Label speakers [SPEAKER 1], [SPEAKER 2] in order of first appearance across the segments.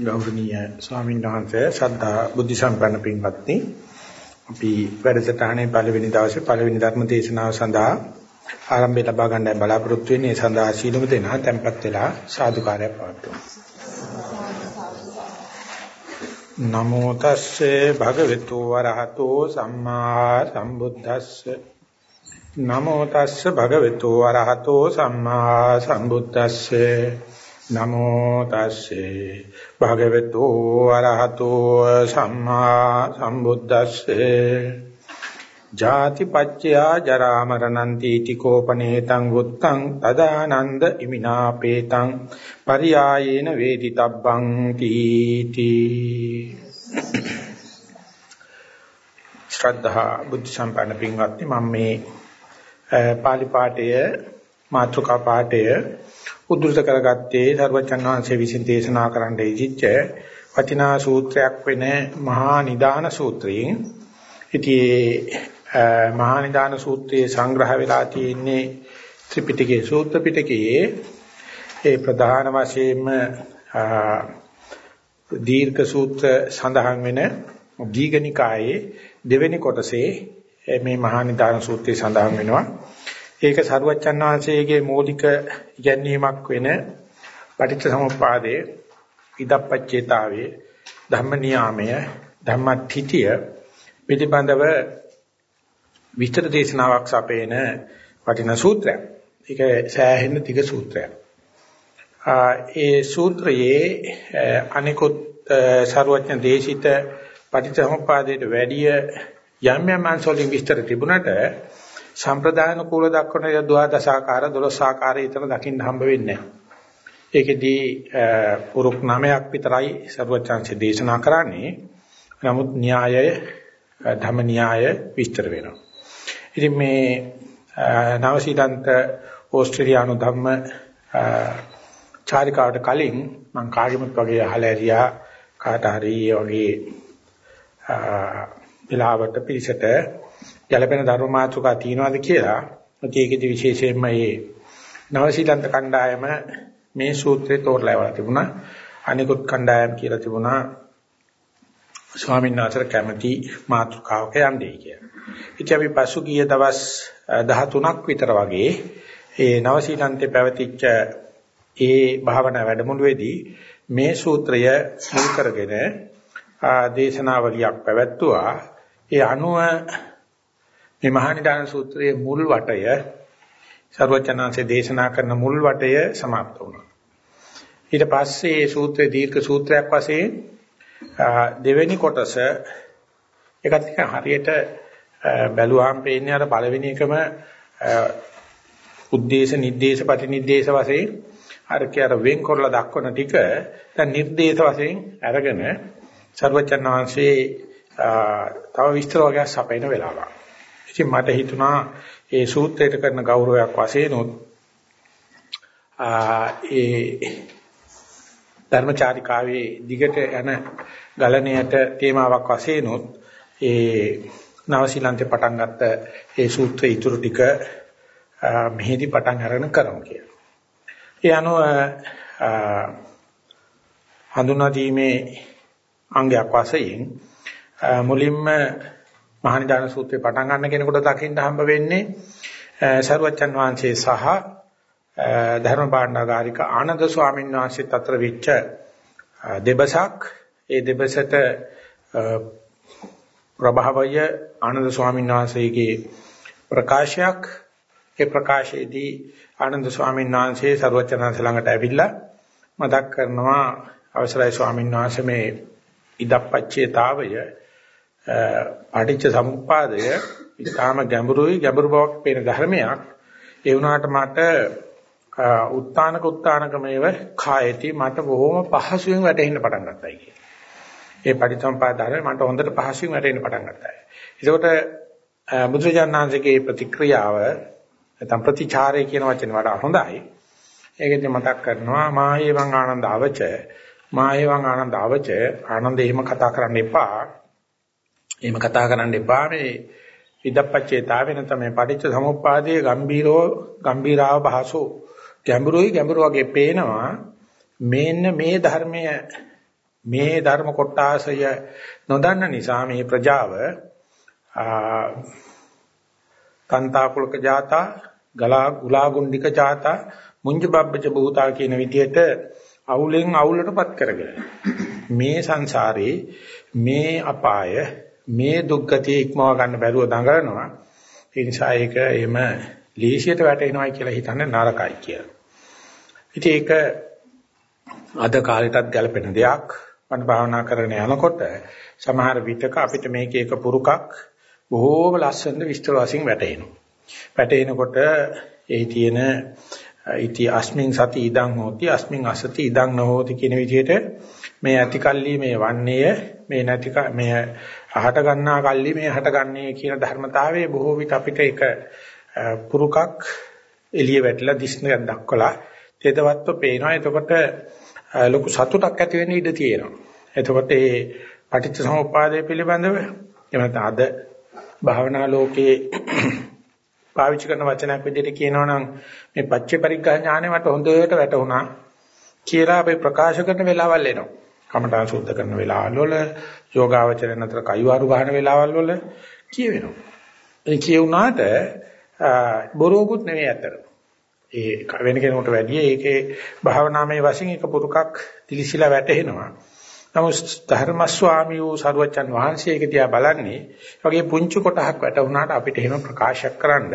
[SPEAKER 1] ගෞරවනීය ස්වාමීන් වහන්සේ ශ්‍රද්ධා බුද්ධ සම්පන්න පින්වත්නි. අපි වැඩසටහනේ පළවෙනි දවසේ පළවෙනි ධර්ම දේශනාව සඳහා ආරම්භය ලබා ගන්නයි බලාපොරොත්තු වෙන්නේ. ඒ සඳහා සීලමු දෙනා tempත් වෙලා සාදුකාරයක් පවත්වමු. නමෝ තස්සේ භගවතු වරහතෝ සම්මා සම්බුද්දස්සේ. නමෝ තස්සේ භගවතු වරහතෝ සම්මා සම්බුද්දස්සේ. නමෝ තස්සේ භගවතු අරහතෝ සම්මා සම්බුද්දස්සේ ජාති පච්චයා ජරා මරණං තීති කෝපනේතං වුත්තං තදානන්ද ඉමිනාපේතං පරියායේන වේදිතබ්බං තීති ශ්‍රද්ධා බුද්ධ සම්පන්න පින්වත්නි මම මේ පාලි පාඨය මාතෘකා පාඨය උද්දෘත කරගත්තේ සර්වචන් වහන්සේ විසින් දේශනා කරන්න ඉදිච්ච වටිනා සූත්‍රයක් වෙන මහා නිදාන සූත්‍රයෙන්. ඉතින් මහා නිදාන සූත්‍රයේ සංග්‍රහ වෙලා තියෙන්නේ ත්‍රිපිටකයේ සූත්‍ර පිටකයේ ඒ ප්‍රධාන වශයෙන්ම දීර්ඝ සූත්‍ර සඳහන් වෙන දීඝනිකායේ දෙවෙනි කොටසේ මේ මහා නිදාන සූත්‍රය සඳහන් වෙනවා. ඒක සරුවච්චන් වහන්සේගේ මූලික ඉගැන්වීමක් වෙන පටිච්ච සමුප්පාදයේ ඉදප්පච්චේතාවේ ධම්ම නියාමය ධම්මත්‍ත්‍ය පිළිබඳව විස්තර දේශනාවක් සපේන වටිනා සූත්‍රයක්. ඒක සෑහෙන තික සූත්‍රයක්. ඒ සූත්‍රයේ අනිකුත් සරුවච්චන් දේශිත පටිච්ච සමුප්පාදයට වැඩිය යම් යම් අංශවලින් විස්තර තිබුණට සම්ප්‍රදායන කූල දක්වන ද්වාදශාකාර 12 ආකාරය ඊතර දකින්න හම්බ වෙන්නේ ඒකෙදී පුරුක් නමයක් විතරයි සර්වචාන්සේ දේශනා කරන්නේ. නමුත් න්‍යායය ධම්ම න්‍යාය විස්තර වෙනවා. ඉතින් මේ නවසීලන්ත ඕස්ට්‍රේලියානු ධම්ම චාරිකාවට කලින් මම කාගෙමුත් වගේ අහලා ඇරියා කාට හරි වගේ වෙලාවට පිළිසෙට ගැළපෙන ධර්ම මාතෘකා තියනවාද කියලා. ඒකෙදි විශේෂයෙන්ම මේ නවසීලන්ත කණ්ඩායම මේ සූත්‍රේ තෝරලා ඒවා තිබුණා. අනිකුත් කණ්ඩායම් කියලා තිබුණා ස්වාමීන් වහන්සේ කැමති මාතෘකාවක යන්නේ කියලා. ඉතින් අපි පසුගිය දවස් 13ක් විතර වගේ ඒ නවසීලන්තේ පැවතිච්ච ඒ භාවනා වැඩමුළුවේදී මේ සූත්‍රය මුල් කරගෙන දේශනාවලියක් පැවැත්තුවා. ඒ අනුව මේ මහානිදාන සූත්‍රයේ මුල් වටය සර්වචනාංශේ දේශනා කරන මුල් වටය સમાપ્ત වුණා. ඊට පස්සේ මේ සූත්‍රයේ දීර්ඝ සූත්‍රයක් වශයෙන් දෙවෙනි කොටස ඒකත් එක හරියට බැලුවාම පේන්නේ අර පළවෙනි එකම උද්දේශ නිर्देश ප්‍රතිනිर्देश වශයෙන් අර කියාර වෙන් කරලා දක්වන ටික දැන් නිर्देश වශයෙන් අරගෙන සර්වචනාංශේ තව විස්තර වර්ගයක් සපයන වෙලාවක්. ඉතින් මට හිතුණා ඒ සූත්‍රයට කරන ගෞරවයක් වශයෙන් උත් ඒ ධර්මචාරිකාවේ දිගට යන ගලණයට තේමාවක් වශයෙන් උත් ඒ නවසීලන්තේ පටන් ගත්ත ඒ සූත්‍රයේ ඉතුරු ටික මෙහිදී පටන් අරගෙන කරමු කියලා. ඒ අනුව හඳුනා දීමේ අංගයක් වශයෙන් මුලින්ම මහනිදාන සූත්‍රේ පටන් ගන්න කෙනෙකුට දකින්න හම්බ වෙන්නේ සරුවච්චන් වහන්සේ සහ ධර්ම භාණ්ඩාගාරික ආනන්ද ස්වාමීන් වහන්සේත් අතර වෙච්ච දෙබසක්. ඒ දෙබසට ප්‍රභාවය ආනන්ද ස්වාමීන් වහන්සේගේ ප්‍රකාශයක්. ඒ ප්‍රකාශයේදී ආනන්ද ස්වාමීන් වහන්සේ සරුවච්චන් ළඟට ඇවිල්ලා මතක් කරනවා අවසරයි ස්වාමීන් වහන්සේ මේ ඉදප්පච්චේතාවය පටිච්ච සමුප්පාදය ඉතාම ගැඹුරුයි ගැඹුරු බවක් පේන ධර්මයක්. ඒ වුණාට මට උත්තානක උත්තානකමේව කායති මට බොහොම පහසුවෙන් වැටෙන්න පටන් ගත්තා කියන්නේ. ඒ පටිච්චසමුප්පාද ධර්මය මට හොඳට පහසුවෙන් වැටෙන්න පටන් ගත්තා. ඒකට බුදුරජාණන්සේගේ ප්‍රතික්‍රියාව නැත්නම් ප්‍රතිචාරය කියන වචනේ වඩා හොඳයි. ඒකෙදි මතක් කරනවා මායේවං ආනන්ද අවච මායේවං ආනන්ද අවච ආනන්ද එහෙම කතා කරන්න එපා. එහෙම කතා කරන්න එපා. මේ ඉදප්පච්චේතාවෙ නැත්නම් මේ පටිච්ච සමුප්පාදයේ ගම්බීරෝ ගම්බීරාව භාසෝ ගැඹුරුයි ගැඹුරු වගේ පේනවා. මේන්න මේ ධර්මය මේ ධර්ම කොටාසය නොදන්න නිසා මේ ප්‍රජාව කන්තාකුලක ජාතා ගලා ගුලාගුණ්ඩික ජාතා මුංජ බබ්බච භූතා කියන විදිහට අවුලෙන් අවුලටපත් කරගෙන මේ සංසාරේ මේ අපාය මේ දුක්ගතිය ඉක්මව ගන්න බැරුව දඟලනවා ඒ නිසා ඒක එහෙම ලීසියට වැටෙනවයි කියලා හිතන්නේ නරකයි කියලා. ඉතින් ඒක අද කාලෙටත් ගැලපෙන දෙයක්. මම භාවනා කරගෙන යනකොට සමහර විටක අපිට මේක එක පුරුකක් බොහෝම ලස්සන විස්තර වශයෙන් වැටෙනවා. වැටෙනකොට එහි තියෙන ඉති අස්මින් සති ඉදං හෝති අස්මින් අසති ඉදං නොහෝති කියන විදිහට මේ ඇතිකල්ලි මේ වන්නේය මේ නැති මේ අහට ගන්නා කල්ලි මේ හට ගන්නේ කියන ධර්මතාවයේ බොහෝ විට අපිට ඒක පුරුකක් එළිය වැටලා දිස්නයක් දක්වලා තේදවත්ව පේනවා එතකොට ලොකු සතුටක් ඇති වෙන්න ඉඩ තියෙනවා එතකොට මේ පටිච්ච සමුප්පාදය පිළිබඳව එහෙම අද භාවනා ලෝකයේ පාවිච්චි කරන වචනයක් විදිහට කියනවනම් මේ පච්චේ පරිග්‍රහ ඥානෙ මට හොඳට වැටුණා කියලා අපි ප්‍රකාශ කරන වෙලාවල් එනවා. කමඨාන් සුද්ධ කරන වෙලාවල් වල යෝගාවචරයන් අතර කයිවාරු ගන්න වෙලාවල් වල කියවෙනවා. ඒ කියුණාට බොරුවකුත් නෙවෙයි අතර. ඒ වෙන කෙනෙකුට වැඩිය ඒකේ භාවනාමය වශයෙන් එක පුරුකක් දිලිසිලා වැටෙනවා. නමුත් ධර්ම ස්වාමී වූ සරුවචන් වහන්සේ ඒක දිහා බලන්නේ වගේ පුංචි කොටහක් වැටුණාට අපිට එහෙම ප්‍රකාශයක් කරන්න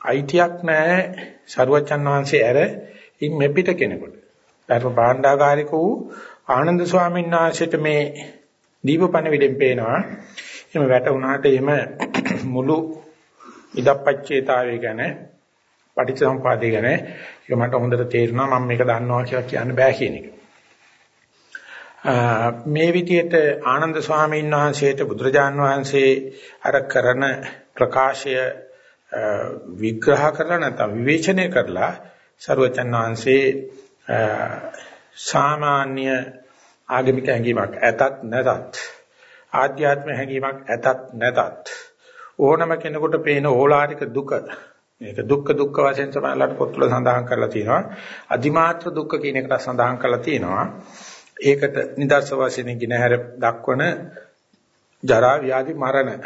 [SPEAKER 1] අයිතියක් නැහැ සරුවචන් වහන්සේ ඇර ඉන් මෙපිට කෙනෙකුට. ධර්ම භාණ්ඩාගාරික වූ ආනන්ද ස්වාමීන් වහන්සේට මේ දීපපණ විදෙන් පේනවා. එහෙම වැටුණාට එහෙම මුළු ඉදප්පච්චේතාවය ගැන පටිච්චසමුපාදය ගැන ඒක මට හොඳට තේරුණා මම මේක දන්නවා කියලා කියන්න බෑ කියන එක. මේ විදිහට ආනන්ද ස්වාමීන් වහන්සේට බුදුරජාන් වහන්සේ අර කරන ප්‍රකාශය විග්‍රහ කරලා නැත්නම් විවේචනය කරලා සරුවචන් වහන්සේ සාමාන්‍ය ආගමික හැඟීමක් ඇතත් නැතත් ආධ්‍යාත්ම හැඟීමක් ඇතත් නැතත් ඕනම කෙනෙකුට පේන ඕලාරික දුක. මේක දුක්ඛ දුක්ඛ වශයෙන් සමානලට පොත්වල සඳහන් කරලා තියෙනවා. අදිමාත්‍ර දුක්ඛ කියන එකට සඳහන් කරලා තියෙනවා. ඒකට නිදර්ශ වශයෙන් ගිනහැර දක්වන ජරා ව්‍යාධි මරණ.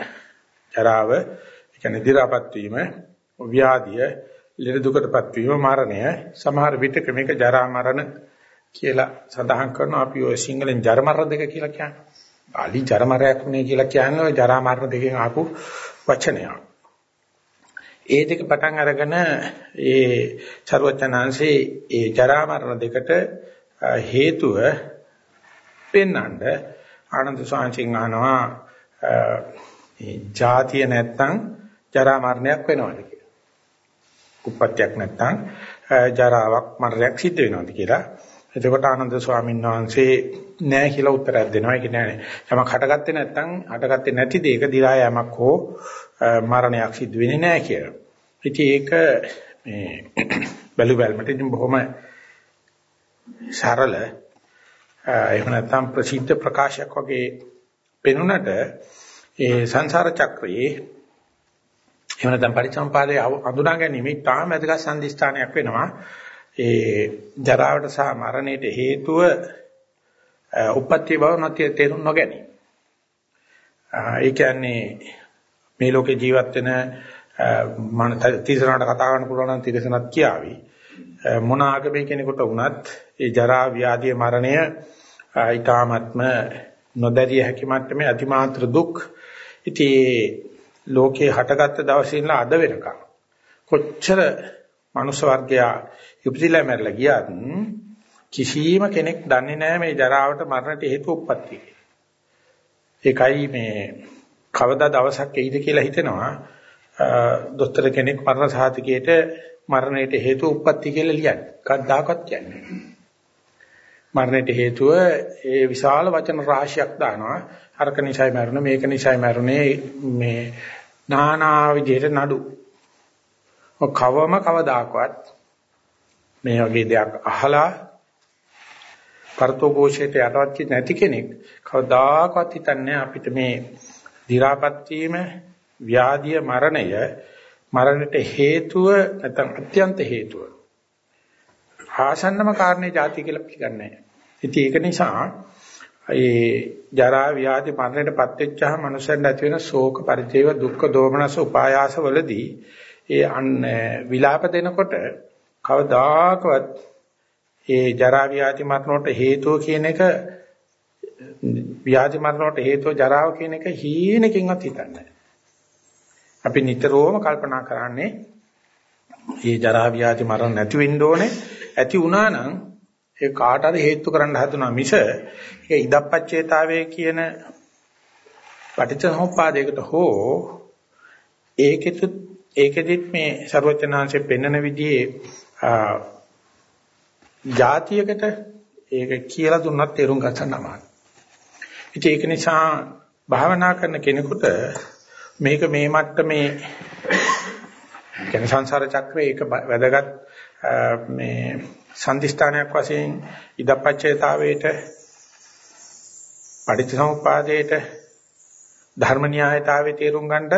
[SPEAKER 1] ජරාව කියන්නේ දි รา පත් වීම ව්‍යාධිය ලෙඩ දුකටපත් වීම මරණය සමහර විටක මේක ජරා මරණ කියලා සඳහන් කරනවා අපි ඔය සිංහලෙන් ජර මරණ දෙක කියලා කියන්නේ. පාලි ජර මරණයක් නේ කියලා කියන්නේ ඔය ජරා මරණ දෙකෙන් ආපු වචනයක්. ඒ දෙක පටන් අරගෙන ඒ ਸਰවචනාංශේ ඒ ජරා මරණ දෙකට හේතුව පෙන්වන්න ආනන්ද සාංශින් අහනවා මේ ජාතිය නැත්තම් ජරා මරණයක් වෙනවද කියලා. උප්පත්තියක් නැත්තම් ජරාවක් මරණයක් සිද්ධ වෙනවද කියලා. එතකොට ආනන්ද ස්වාමීන් වහන්සේ නෑ කියලා උත්තරයක් දෙනවා. ඒක නෑ. යමක් හටගත්තේ නැත්තම් හටගත්තේ නැති දෙයක දි รา යමක් හෝ මරණයක් සිද්ධ වෙන්නේ නෑ කියලා. ඉතින් ඒක මේ බැලු බැලමට ඉතින් බොහොම සරල එහෙම නැත්නම් ප්‍රසිද්ධ ප්‍රකාශයක් වගේ පෙනුනට ඒ සංසාර චක්‍රයේ එහෙම නැත්නම් පරිසම්පාදයේ අඳුනා ගැනීම තාම වැදගත් සම්දිස්ථානයක් වෙනවා ඒ ජරාවට සහ මරණයට හේතුව උපත්ති බව නැති තේරුම් නොගැනීම. ඒ කියන්නේ මේ ලෝකේ ජීවත් වෙන මන තිරසනට කතා කරන්න පුළුවන් නම් තිරසනත් කියාවි. මොන ආගමේ කෙනෙකුට වුණත් ඒ ජරා ව්‍යාධිය මරණය ඊ타මත්ම නොදැරිය හැකි මට්ටමේ අතිමාත්‍ර දුක් ඉතින් ලෝකේ හටගත්ත දවසේ ඉඳලා අද වෙනකම් කොච්චර මනුස්ස වර්ගයා ඉපදිලා මැරලා ගියත් කිසිම කෙනෙක් දන්නේ නැහැ මේ ජරාවට මරණට හේතු උප්පත්ති ඒකයි මේ කවදා දවසක් එයිද කියලා හිතෙනවා දොස්තර කෙනෙක් මරණ සාතිකයේට මරණයට හේතු උප්පත්ති කියලා ලියන්නේ. කවදාකවත් කියන්නේ. මරණයට හේතුව ඒ විශාල වචන රාශියක් දානවා. අරක නිසයි මරුණ මේක නිසයි මරුණේ මේ නානා විදිහට නඩු. කවම කවදාකවත් මේ වගේ දෙයක් අහලා පරතෝഘോഷයට යටවත් නැති කෙනෙක් කවදාකවත් හිතන්නේ අපිට මේ දිරාපත් වීම ව්‍යාධිය මරණය මරණයට හේතුව නැත්නම් අත්‍යන්ත හේතුව ආසන්නම කාරණේ ಜಾති කියලා පිළිගන්නේ නැහැ. ඒක නිසා ඒ ජරා ව්‍යාධි මරණයටපත් වෙච්චාම මනුස්සයන්ට ඇති වෙන ශෝක පරිදේව දුක්ඛ දෝමනස උපායාස වලදී ඒ අන්න විලාප දෙනකොට කවදාකවත් ඒ ජරා ව්‍යාධි මරණයට හේතුව කියන එක ව්‍යාධි මරණයට හේතුව ජරාව කියන එක හීනකින්වත් හිතන්නේ අපි නිතරම කල්පනා කරන්නේ මේ ජරා ව්‍යාධි මරණ නැති වෙන්න ඕනේ. ඇති වුණා නම් ඒ කාට හරි හේතු කරන්න හදුනා මිස ඒ ඉදප්පච්චේතාවයේ කියන පටිච්චසමුප්පාදයකට හෝ ඒකෙත් ඒකෙදිත් මේ ਸਰවචනාංශයෙන් පෙන්වන විදිහේ જાතියකට ඒක කියලා දුන්නත් තේරුම් ගන්න අමාරුයි. ඉතින් ඒක නිසා භාවනා කරන කෙනෙකුට මේක මේ මට්ටමේ කියන්නේ සංසාර චක්‍රයේ ඒක වැදගත් මේ සම්දිස්ථානයක් වශයෙන් ඉදපච්චේතාවේට පටිච්චසමුප්පාදේට ධර්ම න්‍යායතාවේ තේරුම් ගන්නට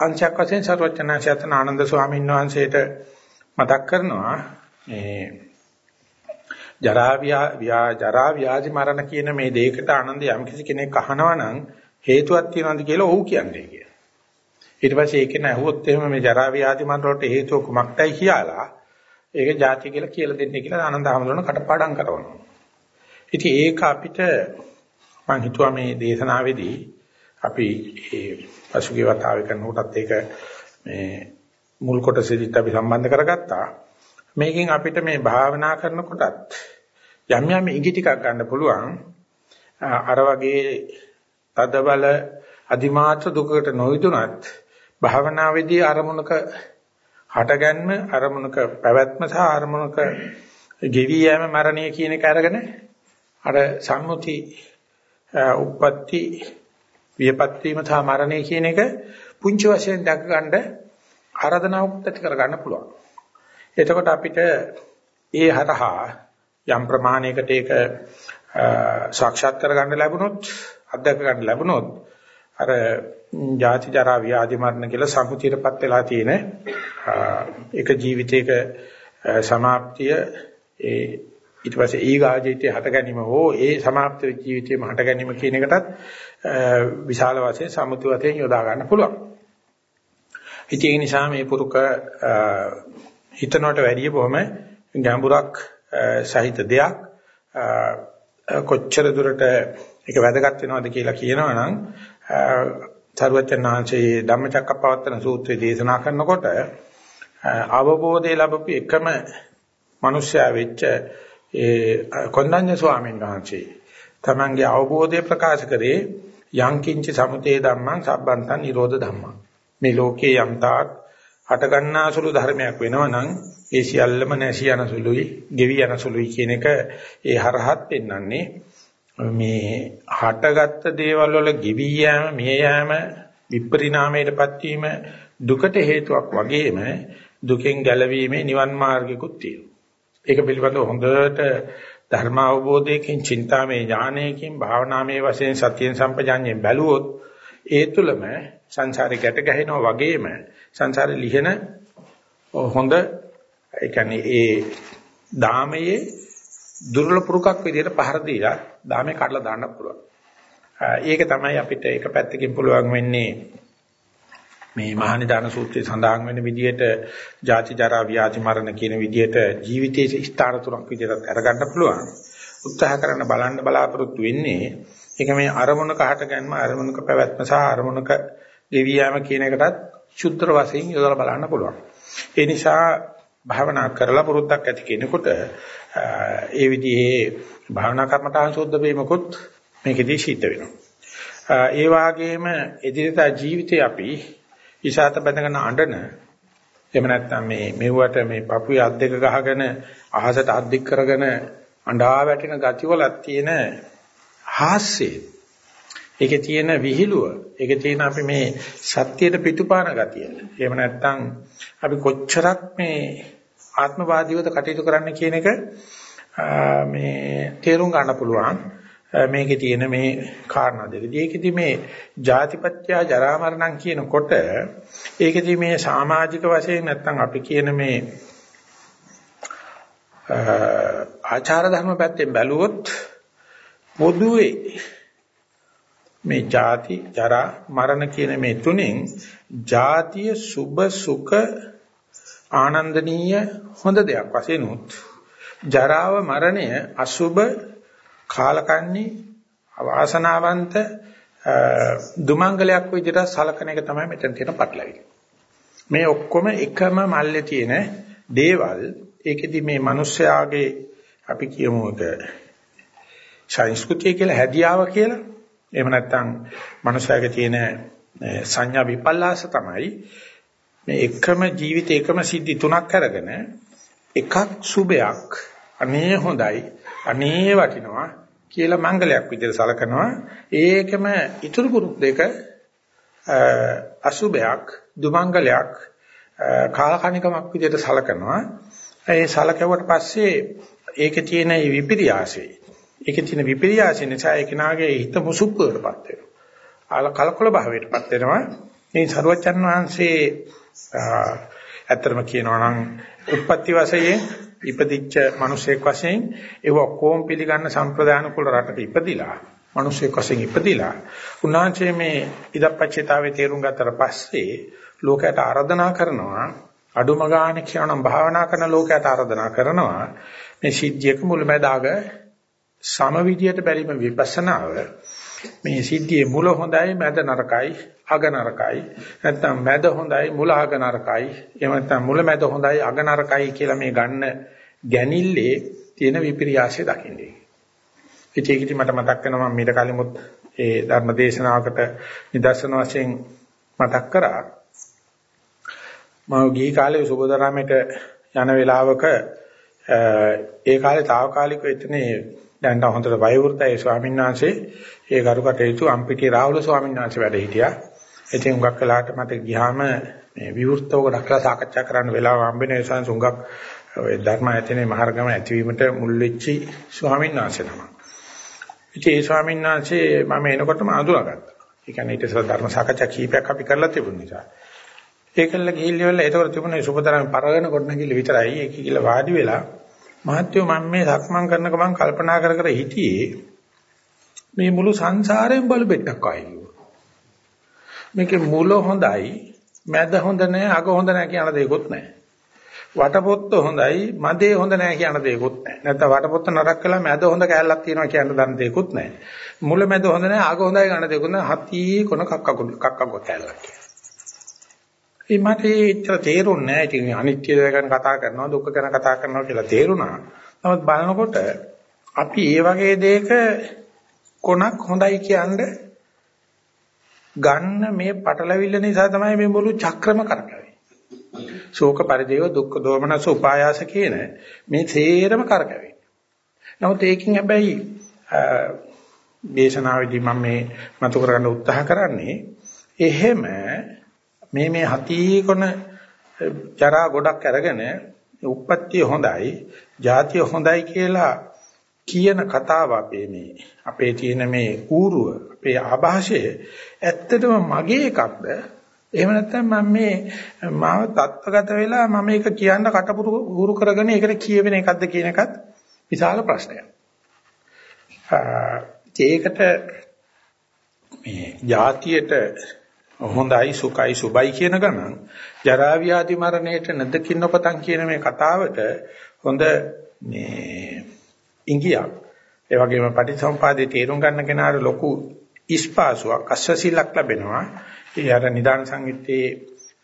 [SPEAKER 1] අංශයක් වශයෙන් සර්වඥාචර්යතන ආනන්ද ස්වාමීන් වහන්සේට මතක් කරනවා මේ ජරා ව්‍යා ජරා ව්‍යාධි මරණ කියන මේ දෙයකට ආනන්ද යම් කිසි කෙනෙක් අහනවා නම් හේතුවක් තියනවාද කියලා ඔව් කියන්නේ කියලා. ඊට පස්සේ ඒක නහුවොත් එහෙම මේ ජරා ව්‍යාධි මරණ වලට හේතුව කුමක්දයි කියලා ඒක ಜಾති කියලා කියලා දෙන්නේ කියලා ආනන්ද හැමෝම කටපාඩම් කරනවා. ඉතින් ඒක අපිට මම හිතුවා මේ දේශනාවේදී අපි මේ පසුගිය වතාවේ කරනකොටත් ඒක මේ මුල් කොටසෙදිත් අපි සම්බන්ධ කරගත්තා. මේකෙන් අපිට මේ භාවනා කරනකොටත් යම් යම් ඉඟි ටිකක් ගන්න පුළුවන්. අර වගේ තදබල අදිමාත්‍ර දුකකට නොයුතුනත් භාවනාවේදී අරමුණක හටගන්ම අරමුණක පැවැත්ම සහ අරමුණක ගෙවි යෑම මරණය කියන එක අරගෙන අර සම්මුති උප්පත්ති විපත් වීම සහ මරණය කියන එක පුංචි වශයෙන් දැක ගන්න ආරාධනාවක් ඇති කර ගන්න පුළුවන්. එතකොට අපිට ඒ හරහා යම් ප්‍රමාණයකට ඒක සාක්ෂාත් කර ගන්න ලැබුණොත් අත්දැක ගන්න ලැබුණොත් අර ජාති ජරා ව්‍යාධි මරණ කියලා සමුතිරපත් වෙලා තියෙන ඒක ජීවිතයක સમાප්තිය ඒ ඊට පස්සේ ඊගා ජීවිතය හට ගැනීම හෝ ඒ સમાප්ත ජීවිතයම හට ගැනීම කියන එකටත් විශාල වශයෙන් සම්මුති වශයෙන් යොදා ගන්න පුළුවන්. ඉතින් ඒ නිසා මේ පුරුක හිතනවට වැඩිය බොහොම ගැඹුරක් සහිත දෙයක් කොච්චර දුරට ඒක වැදගත් වෙනවද කියලා කියනවනම් සර්වචනාංශයේ ධම්මචක්කප්පවත්තන සූත්‍රයේ දේශනා කරනකොට අවබෝධය ලැබපු එකම මිනිසයා වෙච්ච ඒ කොණ්ඩඤ්ඤ ස්වාමීන් වහන්සේ තමන්ගේ අවබෝධය ප්‍රකාශ කරේ යංකින්ච සමුතේ ධම්මං සබ්බන්තං නිරෝධ ධම්මං මේ ලෝකේ යම්තාක් හට ගන්නාසුළු ධර්මයක් වෙනවනම් ඒ සියල්ලම නැසී යන සුළුයි, ගෙවි යන සුළුයි කියන එක ඒ හරහත් පෙන්වන්නේ මේ හටගත්ත දේවල් වල ගෙවි යෑම, මිය යෑම, විපරිණාමයටපත් වීම දුකට හේතුවක් වගේම දුකෙන් ගැලවීමේ නිවන් මාර්ගිකුත් තියෙනවා. ඒක පිළිබඳව හොඳට ධර්ම අවබෝධයකින්, චින්තාමේ ඥානයකින්, භාවනාමේ වශයෙන් සතියෙන් සම්පජාඤ්ඤයෙන් බැලුවොත් ඒ තුළම සංසාරේ ගැට ගැහෙනවා වගේම සංසාරේ ලිහෙන හොඳ ඒ කියන්නේ ඒ දාමයේ දුර්ලභ පුරුකක් විදිහට පහර දීලා දාමේ කඩලා දාන්න පුළුවන්. ඒක තමයි අපිට එක පැත්තකින් පුළුවන් වෙන්නේ මේ මහානිදාන සූත්‍රයේ සඳහන් වෙන විදිහට ජාති ජරා ව්‍යාධි මරණ කියන විදිහට ජීවිතයේ ස්ථාන තුනක් විදිහට අරගන්න පුළුවන්. උත්සාහ කරන බලන්න බලාපොරොත්තු වෙන්නේ ඒක මේ අරමුණක හට ගැනීම අරමුණක පැවැත්ම සහ අරමුණක ගෙවි යාම කියන එකටත් ශුද්ධ වශයෙන් යොදලා බලන්න පුළුවන්. ඒ නිසා භාවනා කරලා පුරුද්දක් ඇති කෙනෙකුට ඒ විදිහේ භාවනා කර්මතාන් සුද්ධ වීමකුත් මේකෙදී සිද්ධ වෙනවා. ඒ වාගේම එදිනදා ජීවිතේ අපි ඉසాత බඳගෙන අඬන එහෙම නැත්නම් මේ මෙව්වට මේ පපුවේ අත් දෙක ගහගෙන අහසට අත් දික් කරගෙන අඬා වැටෙන ගතිවලක් තියෙන හාස්‍යය ඒකේ තියෙන විහිළුව ඒකේ තියෙන අපි මේ සත්‍යයට පිටුපාන ගතිය. එහෙම නැත්නම් අපි කොච්චරක් මේ ආත්මවාදීවද කටයුතු කරන්න කියන එක මේ තේරුම් ගන්න පුළුවන්. මේකේ තියෙන මේ කාරණා දෙකදී ඒකෙදි මේ ජාතිපත්‍ය ජරා මරණම් කියනකොට ඒකෙදි මේ සමාජික වශයෙන් නැත්නම් අපි කියන මේ ආචාර ධර්ම පැත්තෙන් බැලුවොත් පොදුවේ මේ ජාති ජරා මරණ කියන මේ තුනෙන් ජාතිය සුභ සුඛ ආනන්දනීය හොඳ දෙයක් වශයෙන් උත් ජරාව මරණය අසුභ කාලකන්ණි අවාසනාවන්ත දුමංගලයක් විදිහට සලකන එක තමයි මෙතන තියෙන පටලවිලි. මේ ඔක්කොම එකම මල්ලේ තියෙන දේවල් ඒකෙදි මේ මිනිස්යාගේ අපි කියමු එක සංස්කෘතිය කියලා හැදියාව කියලා එහෙම නැත්නම් මිනිස්යාගේ තියෙන සංඥා විපල්ලාස තමයි මේ එකම ජීවිත එකම සිද්ධි තුනක් අරගෙන එකක් සුබයක් අනේ හොඳයි අනේ වටිනවා කියලා මංගලයක් විදිහට සලකනවා. ඒකම ඉතුරු පුරුක් දෙක අසුබයක් දුමංගලයක් කාලකණිකමක් විදිහට සලකනවා. ඒ සලකුවට පස්සේ ඒකේ තියෙන විපිරියාසය. ඒකේ තියෙන විපිරියාසය නිසා ඒ කෙනාගේ හිත මුසුප්පුවටපත් වෙනවා. ආල කලකොල භාවයටපත් වෙනවා. මේ සරුවචන් වහන්සේ ඇත්තම කියනවා නම් උප්පත්ති වශයෙන් ඉපදිච්ච මිනිසෙක් වශයෙන් ඒව ඔක්කොම පිළිගන්න සම්ප්‍රදාන කුල රටක ඉපදිලා මිනිසෙක් වශයෙන් ඉපදිලා. උන්වහන්සේ මේ ඉදප්පච්චේතාවේ තේරුම් ගත්තට පස්සේ ලෝකයට ආරාධනා කරනවා අඩුම ගානේ කියනනම් භාවනා කරන ලෝකයට ආරාධනා කරනවා මේ සිද්ධියක මුලැමැදාග සම විදියට බැරිම විපස්සනාව මේ සිද්ධියේ මුල හොඳයි මැද නරකයි අග නරකයි නැත්නම් මැද හොඳයි මුල අග නරකයි එහෙම නැත්නම් මුල මැද හොඳයි අග නරකයි කියලා මේ ගන්න ගැනිල්ලේ තියෙන විපිරියාසය දකින්නේ. ඉතින් මට මතක් වෙනවා මම මීට කලිමුත් ඒ ධර්ම දේශනාවකට නිදර්ශන වශයෙන් මතක් කරා. මම ගිහි කාලේ සුබෝධරාමයට යන වෙලාවක ඒ කාලේ తాවකාලිකව එතනේ දැන් තව හොඳට වයෝවෘතයි ස්වාමීන් වහන්සේ ඒ කරුකටයුතු අම්පිටි රාහුල ස්වාමීන් වහන්සේ වැඩ හිටියා. ඉතින් හුඟක් වෙලාවට මට ගියාම මේ විවෘතව ගොඩක්ලා සාකච්ඡා කරන්න වෙලාව හම්බෙන නිසා හුඟක් ඔය ධර්ම ඇතනේ මහරගම ඇතිවීමට මුල් වෙච්චි ස්වාමීන් වහන්සේ නම. ඉතින් ඒ ස්වාමීන් වහන්සේ මම එනකොටම අඳුරගත්තා. ඒ කියන්නේ ඊට ඉස්සෙල්ලා ධර්ම සාකච්ඡා කීපයක් අපි කරලා තිබුණ නිසා. ඒකල්ල ගිහිල්ලා ඒතකොට තිබුණේ සුබතරම් පරගෙන කොට නැගිල්ල විතරයි. ඒක කියලා වාඩි වෙලා මහත්යෝ මම මේ සක්මන් කරන ගමන් කල්පනා කර කර හිටියේ මේ මුළු සංසාරයෙන් බලු බෙට්ටක් ආයි මේකේ මුල හොඳයි, මැද හොඳ නැහැ, අග හොඳ නැහැ කියන දෙයක්වත් නැහැ. වටපොත්ත හොඳයි, මදේ හොඳ නැහැ කියන දෙයක්වත් නැහැ. නැත්නම් වටපොත්ත නරක කළා මැද හොඳ කැලලක් තියෙනවා කියන දන්න දෙයක්වත් නැහැ. මුල මැද හොඳ නැහැ, අග හොඳයි ගන්න දෙයක්වත් නැහැ. හති කොන කක්ක කක්ක කැලලක් කියලා. ඒ මට ඒතර තේරුන්නේ නැහැ. ඉතින් අනිත්‍ය ගැන කතා කරනවා, දුක්ඛ ගැන කතා කරනවා කියලා තේරුණා. නමුත් බලනකොට අපි ඒ වගේ දෙයක කොනක් හොඳයි කියන්නේ ගන්න මේ පටලවිල්ල නිසා තමයි මේ මුළු චක්‍රම කරකවෙන්නේ. ශෝක පරිදේව දුක්ඛ දෝමනස උපායාස කියන මේ තේරම කරකවෙන්නේ. නමුත් ඒකෙන් හැබැයි දේශනාවේදී මම මේ මතු කරගන්න උත්සාහ කරන්නේ එහෙම මේ මේ හතිකොන ජරා ගොඩක් අරගෙන උප්පත්තිය හොඳයි, ජාතිය හොඳයි කියලා කියන කතාව අපේ මේ අපේ තියෙන මේ ඌරුව, අපේ ආభాෂය ඇත්තටම මගේ එකක්ද? එහෙම නැත්නම් මම මේ මාව தත්ත්වගත වෙලා මම මේක කියන්න කටපුරු ඌරු කරගෙන ඒකට කියවෙන එකක්ද කියන එකත් විශාල ප්‍රශ්නයක්. ඒකට මේ જાතියට හොඳයි සුඛයි සුබයි කියන ගමන් ජරා ව්‍යාධි මරණයට නැදකින් නොපතන් කියන මේ කතාවට හොඳ මේ ඉංගියක් ඒ වගේම පටිසම්පාදේ තේරුම් ගන්න කෙනාට ලොකු ඉස්පාසුවක් අස්සසිලක් ලැබෙනවා. ඒ අර නිදාන සංගීතයේ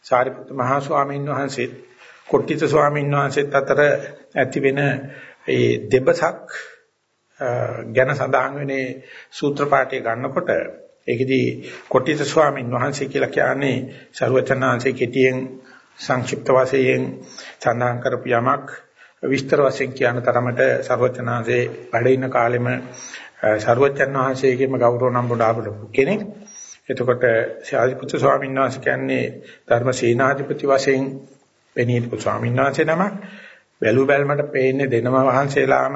[SPEAKER 1] සාරිපුත්ත මහා ස්වාමීන් වහන්සේත් කොට්ටිත ස්වාමීන් වහන්සේත් අතර ඇති වෙන ඒ දෙබසක් ගැන සඳහන් වෙන්නේ සූත්‍ර පාඨය ගන්නකොට ඒකෙදී කොට්ටිත ස්වාමීන් වහන්සේ කියලා කියන්නේ ਸਰුවචනාංශේ කෙටියෙන් සංක්ෂිප්ත වශයෙන් සඳහන් කරපු යමක් විස්තර වශයෙන් කියන තරමට ਸਰුවචනාංශේ වැඩ ඉන්න කාලෙම ਸਰුවචන් වහන්සේගේම ගෞරව නම් බඩාපු කෙනෙක්. එතකොට ශාරිපුත්‍ර ස්වාමීන් වහන්සේ කියන්නේ ධර්ම සීනාධිපති වශයෙන් පෙනීපු ස්වාමීන් වහන්සේ නමක්. බැලු බැලමට පේන්නේ දෙනම වහන්සේලාම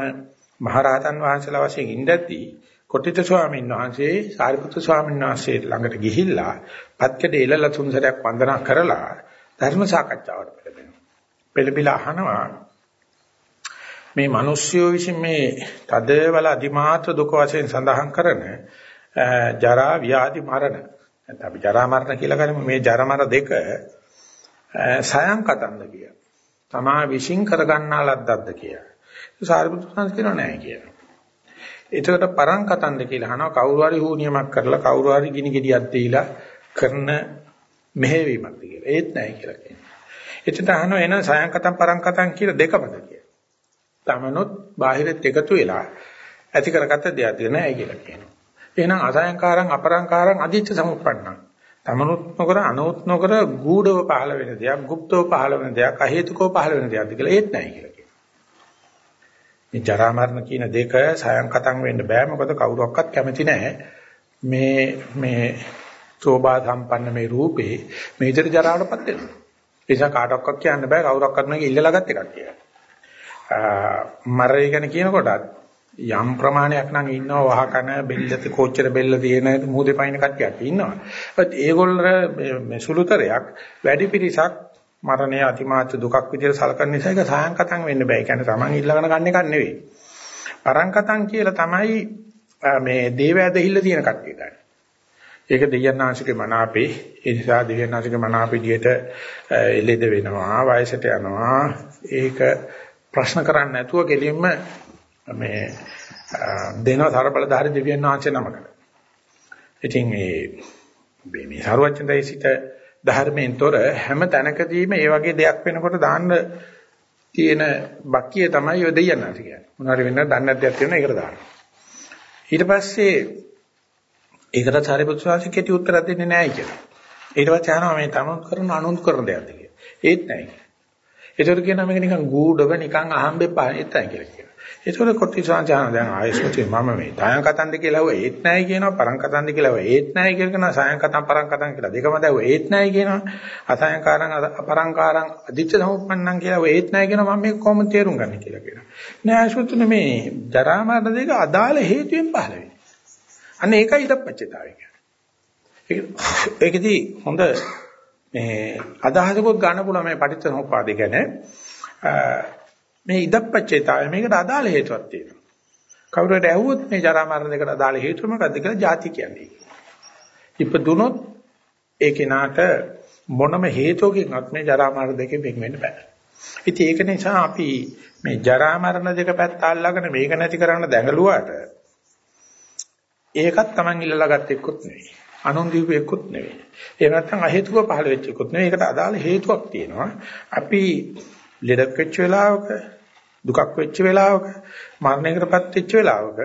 [SPEAKER 1] මහරහතන් වහන්සේලා වශයෙන් ඉඳද්දී කොටිත ස්වාමීන් වහන්සේ සාරිපුත්‍ර ස්වාමීන් වහන්සේ ළඟට ගිහිල්ලා පත්කඩ එළලා තුන් සැරයක් වන්දනා කරලා ධර්ම සාකච්ඡාවට පෙළඹෙනවා. පෙළඹිලා අහනවා මේ මිනිස්යෝ විසින් මේ තද වල අදිමාත්‍ර දුක වශයෙන් සඳහන් කරන ජරා ව්‍යාධි මරණ නැත්නම් අපි ජරා මරණ කියලා ගනිමු මේ ජරා මර දෙක සයන් කතන්ද කිය. තමා විශ්ින් කරගන්නා ලද්දක්ද කියලා. සාරිපුත්‍ර සංස් කියනවා නෑ කියලා. එතකොට පරං කතන්ද කියලා අහනවා කවුරු හරි හෝ නියමක් කරලා කවුරු හරි ගිනි ගෙඩියක් දීලා කරන මෙහෙවීමක්ද කියලා. ඒත් නැහැ කියලා කියනවා. එතන අහනවා එහෙනම් සයන් කතම් පරං කතම් කියලා දෙකමද කියලා. තමනොත් බාහිරත් එකතු වෙලා ඇති කරගත්ත දෙයක්ද නැහැ කියලා කියනවා. එහෙනම් අසයන්කාරං අපරංකාරං අදිච්ච සමුප්පන්නං. තමනොත් නොකර අනොත් නොකර ගූಢව පහළ වෙන දෙයක්, গুপ্তව පහළ වෙන දෙයක්, අහේතුකව පහළ වෙන දෙයක්ද කියලා ඒත් නැහැ කියලා. මේ ජරා මරණ කියන දෙක සයන් කතම් වෙන්න බෑ මොකද කවුරක්වත් කැමති නැහැ. මේ මේ සෝභා සම්පන්න මේ රූපේ මේ විතර ජරාවටපත් වෙනවා. ඒ නිසා කාටවත් කියන්න බෑ කවුරක්වත් මේක ඉල්ලලා ගත් එකක් කියලා. මරණය ගැන කියනකොටත් යම් ප්‍රමාණයක් නම් ඉන්නවා වහකන බෙල්ලත කොච්චර බෙල්ල තියෙන මූදේ පයින් කට්ටියක් ඉන්නවා. ඒත් ඒගොල්ලෝ මේ සුළුතරයක් වැඩි පිරිසක් මරණය අතිමාත්‍ර දුකක් විදිහට සලකන නිසා ඒක සායන්කතන් වෙන්න බෑ. ඒ කියන්නේ Taman ඊළඟන ගන්න එකක් නෙවෙයි. පරංකතන් කියලා තමයි මේ දේව ඇදහිල්ල තියෙන කට්ටිය ගන්න. ඒක දෙයයන්ාංශිකේ මනාපේ ඒ නිසා දෙයයන්ාංශිකේ මනාපෙදියට එළෙද වෙනවා වයසට යනවා ඒක ප්‍රශ්න කරන්නේ නැතුව කෙලින්ම මේ දෙන සරබලධාරී දෙවියන් වහන්සේ නමකට. ඉතින් මේ මේ සරුවචන්දයි සිට ධර්මයෙන් තොර හැම තැනකදීම මේ වගේ දෙයක් වෙනකොට දාන්න තියෙන බක්කිය තමයි ඔය දෙයයන් වහන්සේ කියන්නේ. මොනවාරි වෙන්න දන්නේ නැද්දක් තියෙනවා ඒකට දාන්න. ඊට පස්සේ ඒකට සාරිපුත්‍ර ස්වාමීන් කෙටි උත්තර දෙන්නේ නැහැ කියලා. ඊට පස්සේ අහනවා මේ තනුත් කරන අනුත් කරන දෙයක්ද කියලා. ඒත් නැහැ. ඒතර කියනවා මේක නිකන් ගූඩව නිකන් අහම්බේ පානෙත්තයි කියලා කියනවා. ඒතර කොටි සංජාන දැන් ආයස්මති මම මේ දායන් කතන්ද කියලා හුව ඒත් නැහැ කියනවා පරං කතන්ද කියලා හුව ඒත් නැහැ කියලා කියනවා සායන් කතන් පරං කතන් කියලා දෙකම දැවුව ඒත් නැහැ කියනවා අසයන්කාරං අපරංකාරං අදිච්ච සමුප්පන්නං කියලා හුව ඒත් නැහැ කියනවා මම මේක කොහොමද තේරුම් ගන්න කියලා කියනවා. නෑ ආයස්මති මේ ජරා මරණ දෙක අදාළ හේතුවෙන් පහළ වෙන්නේ. අන්න ඒකයි ඉදප්පච්චතාවය කියන්නේ. ඒකදී හොඳ මේ අදහසකුත් ගන්න පුළුවන් මේ පටිච්චසමුප්පාදේ ගැන මේ ඉදප්පච්චේතාවය මේකට අදාළ හේතුවක් තියෙනවා. කවුරුහට ඇහුවොත් මේ ජරා මරණ දෙකට අදාළ හේතුව මොකද්ද කියලා ಜಾති කියන්නේ. ඉපදුනොත් ඒ කෙනාට මොනම හේතුවකින්වත් මේ ජරා මරණ දෙකෙන් වෙන් වෙන්න බෑ. ඉතින් ඒක නිසා අපි මේ ජරා මරණ දෙක පැත්ත අල්ලගෙන මේක නැති කරන්න දැඟලුවාට ඒකත් Taman ඉල්ලලා ගත්ත එක්කුත් නෙවෙයි. අනුන් දීපු එක්කුත් නෙවෙයි. එහෙම නැත්නම් අහේතුක පහළ වෙච්ච එක්කුත් නෙවෙයි. ඒකට අදාළ හේතුවක් තියෙනවා. අපි ලෙඩක් වෙච්ච වෙලාවක දුකක් වෙච්ච වෙලාවක මරණයකටපත් වෙච්ච වෙලාවක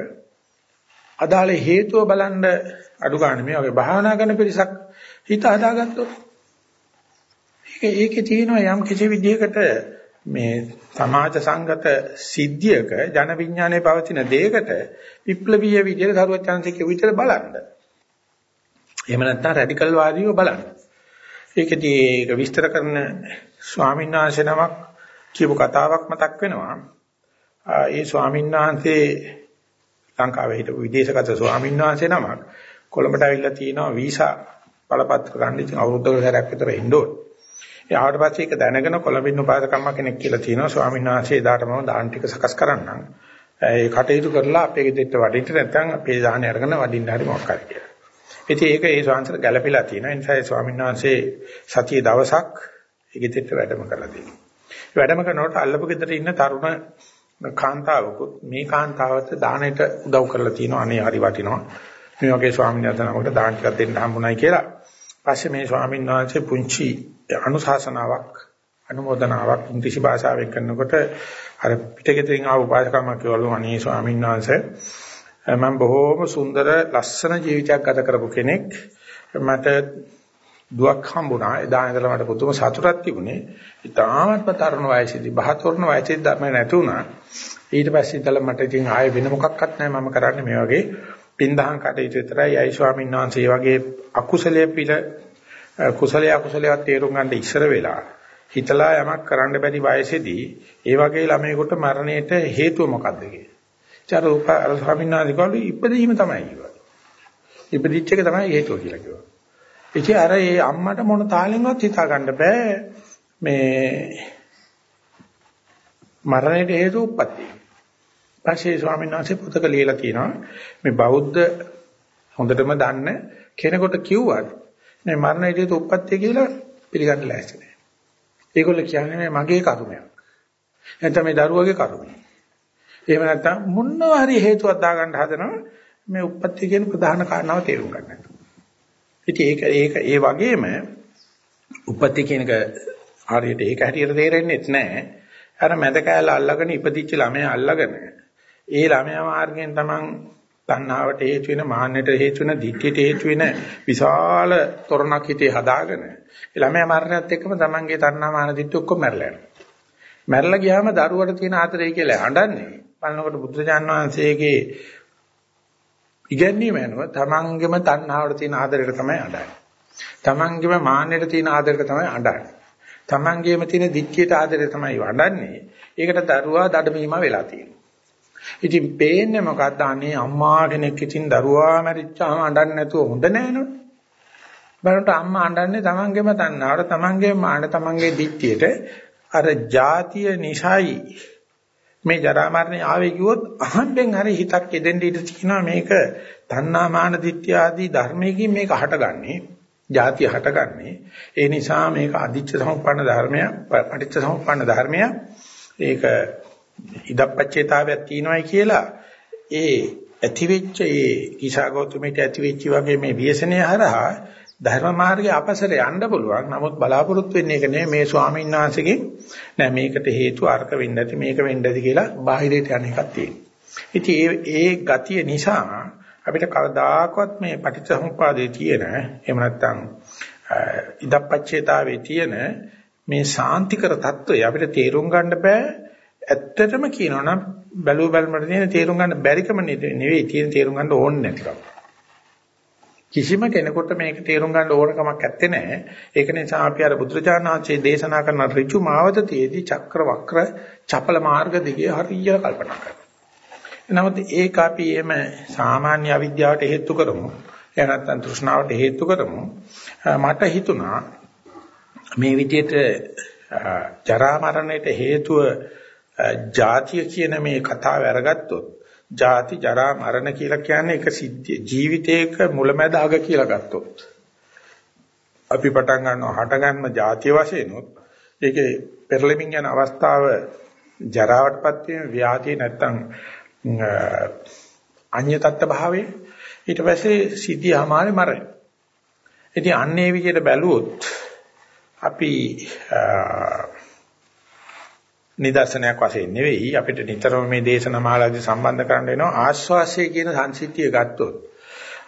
[SPEAKER 1] අදාළ හේතුව බලන්න අඩු ගන්න මේ වගේ භාවනා කරන පිරිසක් හිත හදාගත්තොත් ඒක ඒකේ තියෙනවා යම් කිසි විදිහකට මේ සමාජ සංගත සිද්ධියක ජන විඥානයේ පවතින දෙයකට විප්ලවීය විදිහට සරුවත් chance එක විතර බලන්න. එහෙම නැත්නම් රැඩිකල් වාදීව බලන්න. ඒකදී ඒක විස්තර කරන ස්වාමීන් වහන්සේ නමක් කියපු කතාවක් මතක් වෙනවා. ඒ ස්වාමීන් වහන්සේ ලංකාවේ හිටපු විදේශගත ස්වාමීන් වහන්සේ නමක් කොළඹට ඇවිල්ලා තියෙනවා වීසා බලපත්‍ර ගන්න ඉතින් අවුරුද්දකට සැරයක් විතර ඉන්න ඕනේ. ඒ ආවට පස්සේ ඒක දැනගෙන කොළඹින් උපාසකම්ම කෙනෙක් කියලා තියෙනවා ස්වාමීන් වහන්සේ එදාට මම දාන ටික සකස් කරන්නම්. ඒ කටයුතු කරලා අපේ ගෙදරට වඩින්න නැත්නම් අපේ දාහනේ අරගෙන වඩින්න හරි මොකක් හරි කියලා. ඉතින් ඒක ඒ ස්වාමීන් ගැළපෙලා තියෙනවා. ඒ නිසා ඒ ස්වාමීන් වහන්සේ සතිය දවසක් ඒකෙත් වැඩම කරලා තියෙනවා. වැඩම කරනකොට අල්ලපු ගෙදර ඉන්න තරුණ කාන්තාවකුත් මේ කාන්තාවට දාණයට උදව් කරලා තියෙනවා. අනේ හරි වටිනවා. මේ වගේ ස්වාමීන් වහන්සේනකට දාන ටිකක් දෙන්න හම්බුනායි කියලා. පස්සේ මේ ස්වාමීන් වහන්සේ පුංචි අනුශාසනාවක් අනුමೋದනාවක් ඉංග්‍රීසි භාෂාවෙන් කරනකොට අර පිටකෙතින් ආව උපාසකම කියවලු අනේ ස්වාමීන් වහන්සේ මම බොහෝම සුන්දර ලස්සන ජීවිතයක් ගත කරපු කෙනෙක් මට දුවක් හම්බුණා. එදා ඉඳලා මට පුදුම සතුටක් තිබුණේ. ඉතාමත්ම තරුණ වයසේදී බහතොරණ වයසේදී ධර්ම නැති වුණා. ඊට පස්සේ ඉඳලා මට ඉතින් ආයෙ වෙන මොකක්වත් නැහැ මම කරන්නේ මේ වගේ පින්දහම් කටයුතු විතරයි. අයි ස්වාමීන් වහන්සේ වගේ අකුසලයේ පිළ කුසලයේ අකුසලයේ තේරුම් ගන්න ඉස්සර වෙලා හිතලා යමක් කරන්න බැරි වයසේදී ඒ වගේ ළමයෙකුට මරණයට හේතුව මොකක්ද කියලා. චාර අර ස්වාමීන් වහන්සේ කවලු ඉපදීම තමයි කිව්වා. ඉපදිච්ච එක තමයි හේතුව කියලා කිව්වා. ඉතින් අර ඒ අම්මට මොන තාලෙන්වත් හිතා ගන්න බෑ මේ මරණයට හේතු උප්පත්ති. පස්සේ ස්වාමීන් වහන්සේ පොතක ලියලා තියෙනවා මේ බෞද්ධ හොඳටම දන්න කෙනෙකුට කිව්වත් මේ මරණයේදී උප්පත්තිය කියලා පිළිගන්න ලෑස්ති නැහැ. ඒගොල්ලෝ කියන්නේ මේ මගේ කර්මයක්. නැත්නම් මේ දරුවගේ කර්මයක්. එහෙම නැත්නම් මොනවා හරි හේතුවක් දාගන්න හදනවා මේ උප්පත්තිය කියන ප්‍රධාන කාරණාව තේරුම් ගන්න. ඉතින් ඒක ඒක ඒ වගේම උප්පත්තිය කියන එක හරියට ඒක හැටියට තේරෙන්නේ නැහැ. අර මැද කෑල්ල අල්ලගෙන ඉපදිච්ච ළමයා අල්ලගෙන ඒ ළමයා මාර්ගයෙන් තමන් තණ්හාවට හේතු වෙන මාන්නයට හේතු වෙන ditthියට හේතු වෙන විශාල තොරණක් හිතේ හදාගෙන ඒ ළමයා මරණයත් එක්කම තමන්ගේ තණ්හා මාන ditthි ඔක්කොම මැරලා යනවා. මැරලා ගියාම දරුවට තියෙන ආතරය කියලා අඬන්නේ. බලනකොට බුදුරජාන් වහන්සේගේ ඉගැන්වීම යනවා තමන්ගේම තණ්හාවට තියෙන ආදරයට තමයි අඬන්නේ. තමන්ගේම මාන්නයට තියෙන ආදරයට තමයි අඬන්නේ. තමන්ගේම තියෙන ditthියට ආදරය තමයි වඩන්නේ. ඒකට දරුවා දඩමීම වෙලා තියෙනවා. ඉතින් පේන්නේ මොකද්ද අනේ අම්මා කෙනෙක් ඉතින් දරුවා මැරිච්චාම අඬන්නේ නැතුව හොඳ නෑනෝ. බලන්න අම්මා අඬන්නේ තමන්ගේම තණ්හාවට තමන්ගේම මාන තමන්ගේ දිට්ඨියට අර જાතිය නිසයි මේ ජරා මරණය ආවේ කිව්වොත් අහම්බෙන් හරි හිතක් එදෙන්න ඉඳ තිනවා මේක තණ්හා මාන දිට්ඨිය ආදී ධර්මයකින් මේක හටගන්නේ ಜಾතිය හටගන්නේ. ඒ නිසා මේක අදිච්ච සමුප්පන්න ධර්මය පටිච්ච සමුප්පන්න ධර්මය ඒක ඉදප්පච්චේතාවයක් තියෙනවායි කියලා ඒ ඇතිවෙච්ච ඒ ඊශාගෞතමයට ඇතිවෙච්ච වගේ මේ ව්‍යසනය හරහා ධර්ම මාර්ගයේ අපසර යන්න පුළුවන්. නමුත් බලාපොරොත්තු වෙන්නේ ඒක නෙමෙයි මේ ස්වාමීන් වහන්සේගෙන් නෑ මේකට හේතු අර්ථ වෙන්න ඇති මේක වෙන්න ඇති කියලා බාහිරයට යන එකක් තියෙනවා. ඉතින් ඒ ගතිය නිසා අපිට කවදාකවත් මේ පටිච්චසමුප්පාදයේ තියෙන එහෙම නැත්නම් ඉදප්පච්චේතාවේ තියෙන මේ සාන්තිකර తত্ত্বය අපිට තේරුම් ගන්න බෑ. ඇත්තටම කියනවනම් බැලුව බැලමට තියෙන තේරුම් ගන්න බැරිකම නෙවෙයි තියෙන තේරුම් ගන්න ඕනේ නැතිකම. කිසිම කෙනෙකුට මේක තේරුම් ගන්න ඕනකමක් ඇත්තේ නැහැ. ඒක නිසා අපි අර බුදුරජාණන් වහන්සේ දේශනා කරන ඍජු මාවතතියේදී චක්‍ර වක්‍ර චපල මාර්ග දිගේ හරියට කල්පනා කරනවා. නමුත් ඒක අපි එම සාමාන්‍ය අවිද්‍යාවට හේතු කරමු. එහෙම නැත්නම් තෘෂ්ණාවට හේතු කරමු. මට හිතුණා මේ විදිහට ජරා මරණයට හේතුව ජාතිය කියන මේ කතාව අරගත්තොත් ජාති ජරා මරණ කියලා කියන්නේ එක සිද්ධිය. ජීවිතයක මුලැමැද අග කියලා ගත්තොත්. අපි පටන් ගන්නවා හට ගන්නම ජාතිය වශයෙන් උත් ඒකේ පෙරලෙමින් යන අවස්ථාව ජරාවටපත් වීම ව්‍යාධිය නැත්තම් අඤ්‍යතත්ත්ව භාවයේ. ඊට පස්සේ සිද්ධියමාරේ මරණ ඉතින් අන්නේ විදිහට බැලුවොත් අපි නිදර්ශනයක් වශයෙන් නෙවෙයි. අපිට නිතරම මේ දේශනමාලාදී සම්බන්ධ කරන්න වෙනවා. ආස්වාසය කියන සංසිද්ධිය ගත්තොත්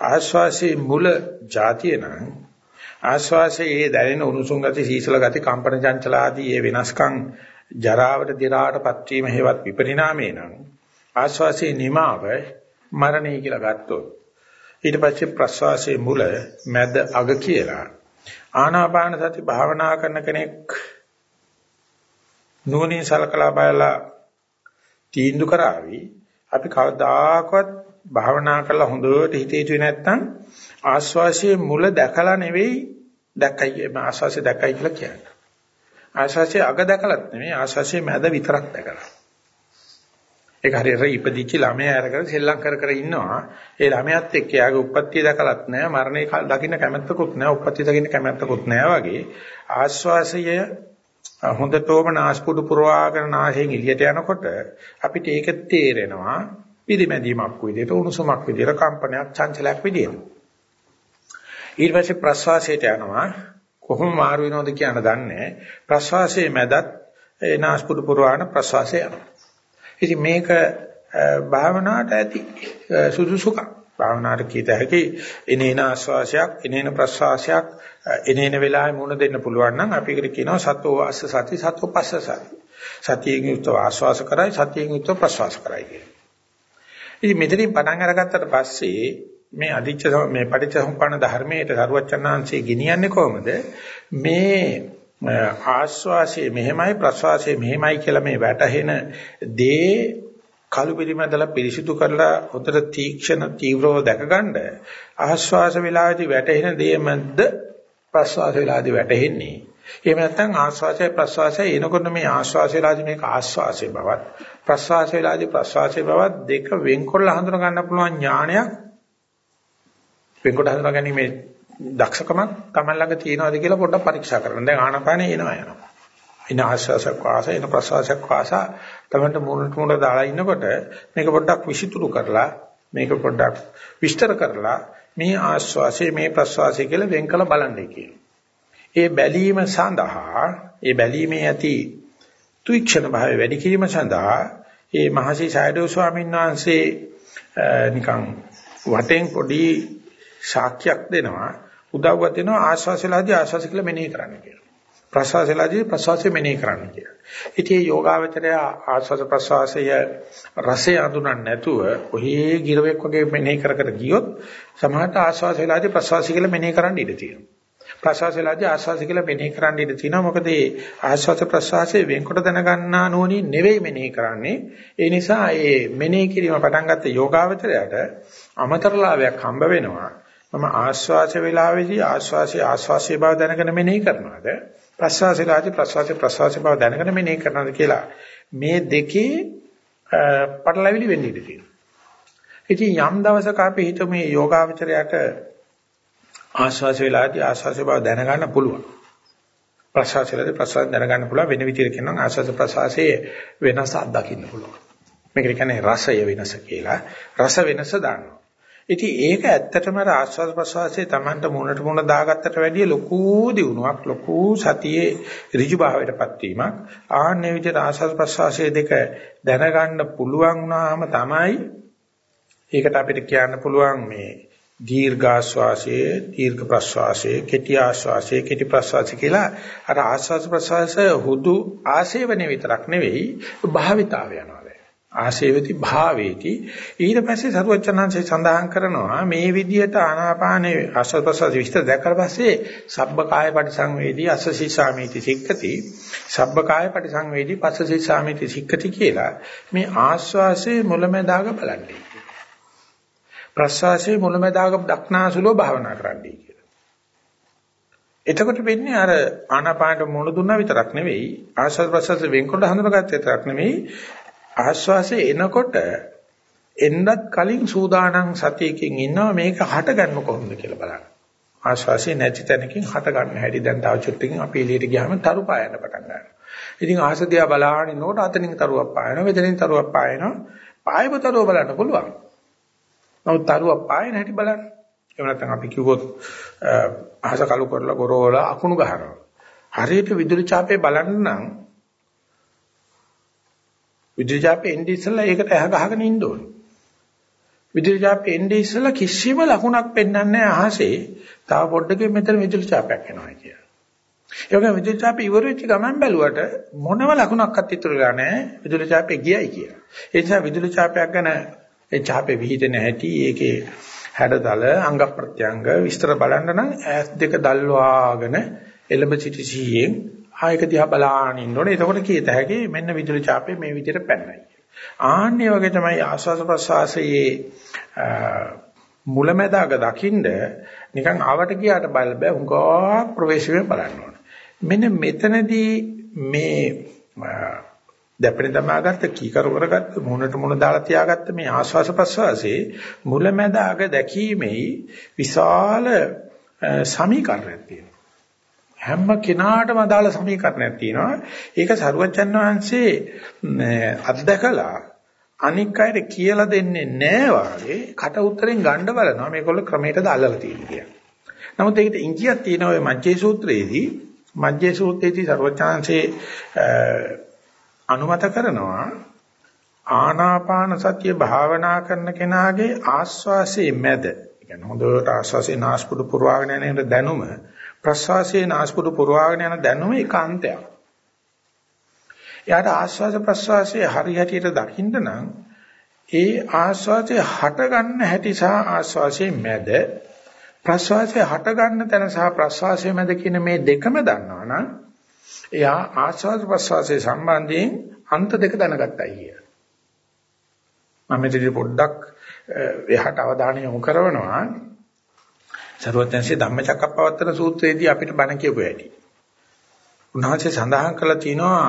[SPEAKER 1] ආස්වාසයේ මුල જાතිය නම් ආස්වාසයේ දැනෙන උණුසුම් ගති සීසල ගති කම්පන චංචල ආදී ඒ වෙනස්කම් ජරාවට දිරාට පත්වීම හේවත් විපරිණාමේ නම් ආස්වාසයේ නිමාව මරණය කියලා ගත්තොත් ඊට පස්සේ ප්‍රස්වාසයේ මුල මැද අග කියලා ආනාපාන සති භාවනා කරන කෙනෙක් නුවණින් සලකලා බලලා තීන්දුව කරાવી අපි කවදාකවත් භාවනා කරලා හොඳට හිතේතුවේ නැත්නම් ආස්වාසියේ මුල දැකලා නෙවෙයි දැක්කයි ආස්වාසිය දැක්කයි කියලා කියන්නේ. ආස්වාසිය අග දැකලත් නෙවෙයි ආස්වාසියේ මැද විතරක් දැකලා. ඒක හරියට ඉපදිච්ච ළමයා අරගෙන සෙල්ලම් කර කර ඉන්නවා. ඒ ළමයාත් එක්ක යාගේ උප්පත්තිය දැකලත් නැහැ, මරණය දකින්න කැමැත්තකුත් නැහැ, උප්පත්තිය දකින්න කැමැත්තකුත් නැහැ වගේ ආස්වාසය හොඳටම නාස්පුඩු පුරවාගෙන නාසයෙන් එළියට යනකොට අපිට ඒක තේරෙනවා පිළිමැදීමක් විදිහට උණුසුමක් විදිහට කම්පනයක් චංචලයක් විදිහට ඊට පස්සේ ප්‍රශ්වාසයට යනවා. කොහොම මාරු වෙනවද කියන දන්නේ ප්‍රශ්වාසයේ මැදත් ඒ නාස්පුඩු පුරවාන ප්‍රශ්වාසය යනවා. ඉතින් මේක භාවනාවට ඇති සුදුසුකම්. භාවනාවට කීත හැකි එනේන ආස්වාසයක් එනේන ප්‍රස්වාසයක් එනේන වෙලාවෙ මුණ දෙන්න පුළුවන් නම් අපි ඒකට කියනවා සතෝ වාස්ස සති සතෝ පස්ස සති සතියෙන් යුක්තව ආස්වාස කරයි සතියෙන් යුක්තව ප්‍රස්වාස කරයි කියන. ඉතින් මෙතනින් පටන් අරගත්තට පස්සේ මේ අදිච්ච මේ පටිච්චසමුප්පන්න ධර්මයේ සරුවචනාංශයේ ගෙනියන්නේ කොහොමද මේ ආස්වාසයේ මෙහෙමයි ප්‍රස්වාසයේ මෙහෙමයි කියලා මේ වැටහෙන දේ කලු පිළිමැදලා පිරිසිදු කරලා හොතර තීක්ෂණ තීව්‍රව දැකගන්න ආශ්වාස වේලාවේදී වැටෙන දේමද්ද ප්‍රශ්වාස වේලාවේදී වැටෙන්නේ එහෙම නැත්නම් ආස්වාසය ප්‍රස්වාසය එනකොට මේ ආස්වාසයලාදී මේක ආස්වාසය බවත් ප්‍රස්වාසයලාදී ප්‍රස්වාසය බවත් දෙක වෙන්කොල්ල හඳුනා ගන්න පුළුවන් ඥානයක් වෙන්කොට හඳුනා ගැනීමේ දක්ෂකමක් Taman ළඟ තියෙනවද කියලා පොඩ්ඩක් පරීක්ෂා කරන්න. දැන් ආනපානේ එනවා යනවා. ඉන ආස්වාසයක් වාස එන ප්‍රස්වාසයක් වාස තමන්ට මුණට මුණ දාලා ඉන්නකොට මේක පොඩ්ඩක් විසිතුරු කරලා මේක පොඩ්ඩක් විස්තර කරලා මේ ආස්වාසය මේ ප්‍රස්වාසය කියලා වෙන් කළ බලන්නයි කියන්නේ. ඒ බැලීම සඳහා ඒ බැලීමේ ඇති තුීක්ෂණ භාවය වැඩි කිරීම සඳහා ඒ මහසි සයඩෝ ස්වාමීන් වහන්සේ නිකන් වටෙන් පොඩි සාක්ෂියක් දෙනවා උදව්වක් දෙනවා ආස්වාසයලාදී ආස්වාස කියලා මෙනෙහි කරන්න කියලා. ප්‍රසවාසයලාදී ප්‍රසවාසය මෙනෙහි කරන්න කියලා. ඉතින් මේ යෝගාවචරය ආස්වාස ප්‍රසවාසය රසය අඳුනන්නේ නැතුව ඔහේ ගිරවෙක් වගේ මෙනෙහි කර කර ගියොත් සමහරට ආස්වාසයලාදී ප්‍රසවාසය කියලා මෙනෙහි කරන්න ඉඩ තියෙනවා. ප්‍රසවාසයලාදී ආස්වාසය කියලා මෙනෙහි කරන්න ඉඩ තියෙනවා. මොකද මේ ආස්වාස ප්‍රසවාසයේ වෙන්කොට දැනගන්නා නෝනින් නෙවෙයි මෙනෙහි කරන්නේ. ඒ නිසා මේ මෙනෙහි කිරීම පටන් ගත්ත යෝගාවචරයට අමතර ලාභයක් හම්බ වෙනවා. මම ආස්වාස වේලාවේදී ආස්වාසයේ ආස්වාසයේ බව දැනගෙන මෙනෙහි කරනවාද ප්‍රස්වාසයලාදී ප්‍රස්වාසයේ ප්‍රස්වාසයේ බව දැනගෙන මෙනෙහි කරනවාද කියලා මේ දෙකේ පටලැවිලි වෙන්න ඉඩ තියෙනවා. ඉතින් යම් දවසක අපි හිතමු මේ යෝගාවචරයට ආස්වාස වේලාවේදී ආස්වාසයේ බව දැනගන්න පුළුවන්. ප්‍රස්වාසයේදී ප්‍රස්වාස දැනගන්න පුළුවන් වෙන විදිහට කියනවා ආස්වාස ප්‍රස්වාසයේ වෙනස අත්දකින්න පුළුවන්. මේකට කියන්නේ රසය වෙනස කියලා. රස වෙනස දානවා. ඉතින් ඒක ඇත්තටම ආස්වාද ප්‍රසවාසයේ Tamanට මුණට මුණ දාගත්තට වැඩිය ලොකු දියුණුවක් ලොකු සතියේ ඍජු භාවයටපත් වීමක්. ආන්නේ විදිහට ආස්වාද ප්‍රසවාසයේ දෙක දැනගන්න පුළුවන් වුණාම තමයි ඒකට අපිට කියන්න පුළුවන් මේ දීර්ඝ ආශ්වාසයේ දීර්ඝ ප්‍රශ්වාසයේ කෙටි ආශ්වාසයේ කෙටි ප්‍රශ්වාසය කියලා අර ආශ්වාස ප්‍රශ්වාස හුදු ආශේවනේ විතරක් නෙවෙයි භාවිතාව යනවා. ආශේවති භාවේති. ඊට පස්සේ සරුවචනංශය සඳහන් කරනවා මේ විදිහට ආනාපානේ ආශ්වාස විස්තර දැක්කට පස්සේ සබ්බකාය පරිසංවේදී අස්සසී සාමීති සික්කති. සබ්බකාය පරිසංවේදී පස්සසී සාමීති සික්කති කියලා මේ ආශ්වාසයේ මුලැමැදාග බලන්නේ. ප්‍රශ්වාසයේ මුලැමැදාග දක්නාසුලෝ භාවනා කරන්නයි කියලා. එතකොට වෙන්නේ අර ආනාපානට මුණ දුන්නා විතරක් නෙවෙයි ආශ්වාස ප්‍රශ්වාස වෙන්කොට හඳුනාගත්ත විතරක් නෙවෙයි ආශ්වාසය එනකොට එන්නත් කලින් සූදානම් සතියකින් ඉන්නවා මේක හටගන්න කොහොමද කියලා බලන්න. ආශ්වාසය නැති තැනකින් හට ගන්න හැටි දැන් තව චුට්ටකින් අපි එළියට ගියාම තරු පායන්න පටන් ගන්නවා. ඉතින් ආසදියා බලාගෙන ඉන්නකොට අතනින් තරුවක් පායනවා, මෙතනින් තරුවක් පායනවා. පායව තරුව බලන්න පුළුවන්. නමුත් තරුවක් පායන හැටි බලන්න. එහෙම නැත්නම් අපි කිව්වොත් අහස කළු කරලා ගොරවලා අකුණු ගහනවා. හරියට විදුලි ඡාපේ බලන්න නම් විදුලි ඡාපේ එන්නේ ඉස්සෙල්ලා ඒකට ඇහ ගහගෙන ඉන්න ඕනේ. විදුලි ඡාපේ එන්නේ ඉස්සෙල්ලා කිසිම ලකුණක් පෙන්වන්නේ නැහැ අහසේ. තව පොඩ්ඩකින් මෙතන විදුලි ඡාපයක් එනවා කියලා. ඒ වගේම විදුලි ඡාපේ ඉවර වෙච්ච ගමන් බැලුවට මොනම ලකුණක්වත් ඉතුරුලා නැහැ විදුලි ඡාපේ ගියයි කියලා. ඒ නිසා විදුලි ඡාපයක් ගැන ඒ ඡාපේ විහිදෙන හැටි ඒකේ හැඩතල අංග ප්‍රත්‍යංග විස්තර බලන්න නම් ඈස් දෙක දල්වාගෙන එළඹ සිටි සීයෙන් ආයක දිහා බලාගෙන ඉන්න ඕනේ. එතකොට කීත හැකි මෙන්න විදුලි ඡාපේ මේ විදිහට පැන්නයි. ආන්නේ වගේ තමයි ආස්වාද ප්‍රසවාසයේ මුලැමැදාක දකින්ද නිකන් ආවට ගියාට බල බෑ උංගා ප්‍රවේශයේ බලන්න ඕනේ. මෙන්න මෙතනදී මේ දැපෙන තමාගත්ත කීකරු කරගත්ත මුණට මුණ දාලා තියාගත්ත මේ ආස්වාස ප්‍රසවාසයේ මුලැමැදාක දැකීමේ විශාල සමීකරණයක් තියෙනවා. හැම කෙනාටම අදාළ සමීකරණයක් තියෙනවා. ඒක සරුවච්චන් වහන්සේ අත්දකලා අනික් අයට කියලා දෙන්නේ නැහැ වාගේ කට උතරෙන් ගන්න බලනවා මේගොල්ල ක්‍රමයටද අල්ලලා තියෙන්නේ කියලා. නමුත් ඒකට ඉංගියක් තියෙනවා ඔය මජ්ජේ සූත්‍රයේදී මජ්ජේ සූත්‍රයේදී සරුවච්චන්සේ අනුමත කරනවා ආනාපාන සතිය භාවනා කරන කෙනාගේ ආස්වාසේ මැද කියන්නේ හොඳට ආස්වාසේ නාස්පුඩු පුරවාගෙන යන දැනුම ප්‍රස්වාසයේ නාස්පුඩු පුරවාගෙන යන දැනුම ඒකාන්තයක්. එයාට ආස්වාද ප්‍රස්වාසයේ හරි හැටියට දකින්න නම් ඒ ආස්වාදයේ හට ගන්න හැටි සහ ආස්වාදයේ මැද ප්‍රස්වාසයේ හට ගන්න තැන සහ ප්‍රස්වාසයේ මැද කියන මේ දෙකම දන්නවනම් එයා ආස්වාද ප්‍රස්වාසයේ සම්බන්ධයෙන් අන්ත දෙක දැනගත්තයි කිය. මම මෙතනදී පොඩ්ඩක් එහාට අවධානය යොමු කරනවා සරුවත්යන්සේ ධම්මචක්කප්පවත්තන සූත්‍රයේදී අපිට බණ කියපු හැටි. උන්වහන්සේ සඳහන් කළා තියෙනවා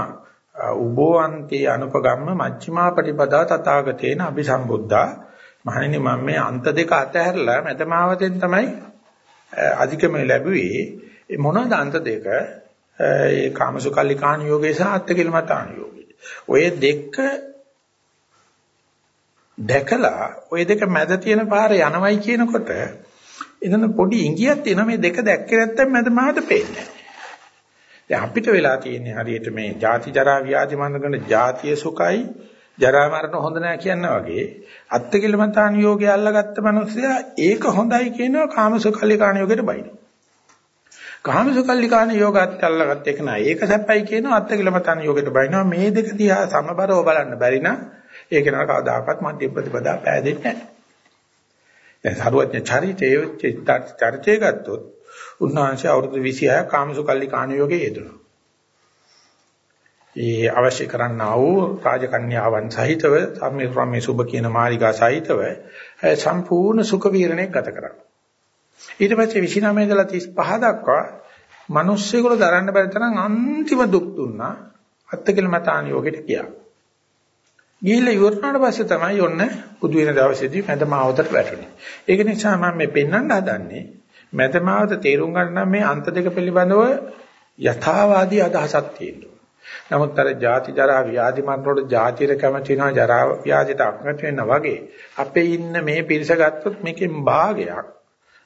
[SPEAKER 1] උභෝවන්තේ අනුපගම්ම මච්චිමා ප්‍රතිපදා තථාගතේන අபிසම්බුද්ධා. මහණෙනි මම මේ අන්ත දෙක අතහැරලා මෙතමාවතෙන් තමයි අධිකම ලැබුවේ. මොනවාද අන්ත දෙක? ඒ කාමසුකල්ලිකාණ යෝගේ සහ අත්තිකිලමතාණ යෝගේ. ඔය දෙක දැකලා ඔය දෙක මැද තියෙන පාර යනවයි කියනකොට එතන පොඩි ඉඟියක් තියෙනවා. මේ දෙක දැක්කේ නැත්නම් මැද මාත පේන්නේ දැන් අපිට වෙලා තියෙන්නේ හරියට මේ ජාති ජරා ව්‍යාධි මන්දකන ජාතිය සුඛයි. ජරා මරණ හොඳ නැහැ කියන වගේ අත්තිකිලමතාන යෝගය අල්ලගත්ත මිනිස්සයා ඒක හොඳයි කියනවා කාමසුඛල්ලිකාණ යෝගයට බයිනවා. කාමසුඛල්ලිකාණ යෝගات අල්ලගත්ත එක නෑ. ඒක සැපයි කියනවා අත්තිකිලමතාන යෝගයට බයිනවා. මේ දෙක දිහා සමබරව බලන්න බැරි නම් ඒක නර කවදාකවත් මධ්‍ය ප්‍රතිපදා පෑදෙන්නේ නැහැ. දැන් සරුවඥ චරිතයේ චරිතය ගත්තොත් උන්වහන්සේ අවුරුදු 26 කාමසුඛල්ලිකාණ යෝගයේ යෙදුණා. ඒ අවශ්‍ය කරන්නා වූ රාජකන්‍යාවන් සහිතව සම්මිරාමේ සුබ කියන මාලිගා සහිතව සම්පූර්ණ සුඛ විහරණයක් ගත කරා. ඊට පස්සේ 29 ඉඳලා 35 දක්වා මිනිස්සුන්ට දරන්න බැරි තරම් අන්තිම දුක් දුන්නා අත්කල මතාන යෝගයට ගියා. ගිහිල්ලා ඉවරනාට පස්සේ තමයි ඔන්න බුදු වෙන දවසේදී මැදමාවතට වැටුනේ. ඒක නිසා මම මේ පෙන්වන්න හදන්නේ මැදමාවත තේරුම් ගන්න මේ අන්ත දෙක පිළිබඳව යථාවාදී අදහසක් තියෙනවා. නමුත් අර ජාති ජරා ව්‍යාධි මරණ වල ජාතිර කැමති වෙනවා ජරා ව්‍යාධිට අකමැති වෙනවා වගේ අපේ ඉන්න මේ පිරිස ගත්තොත් මේකෙන් භාගයක්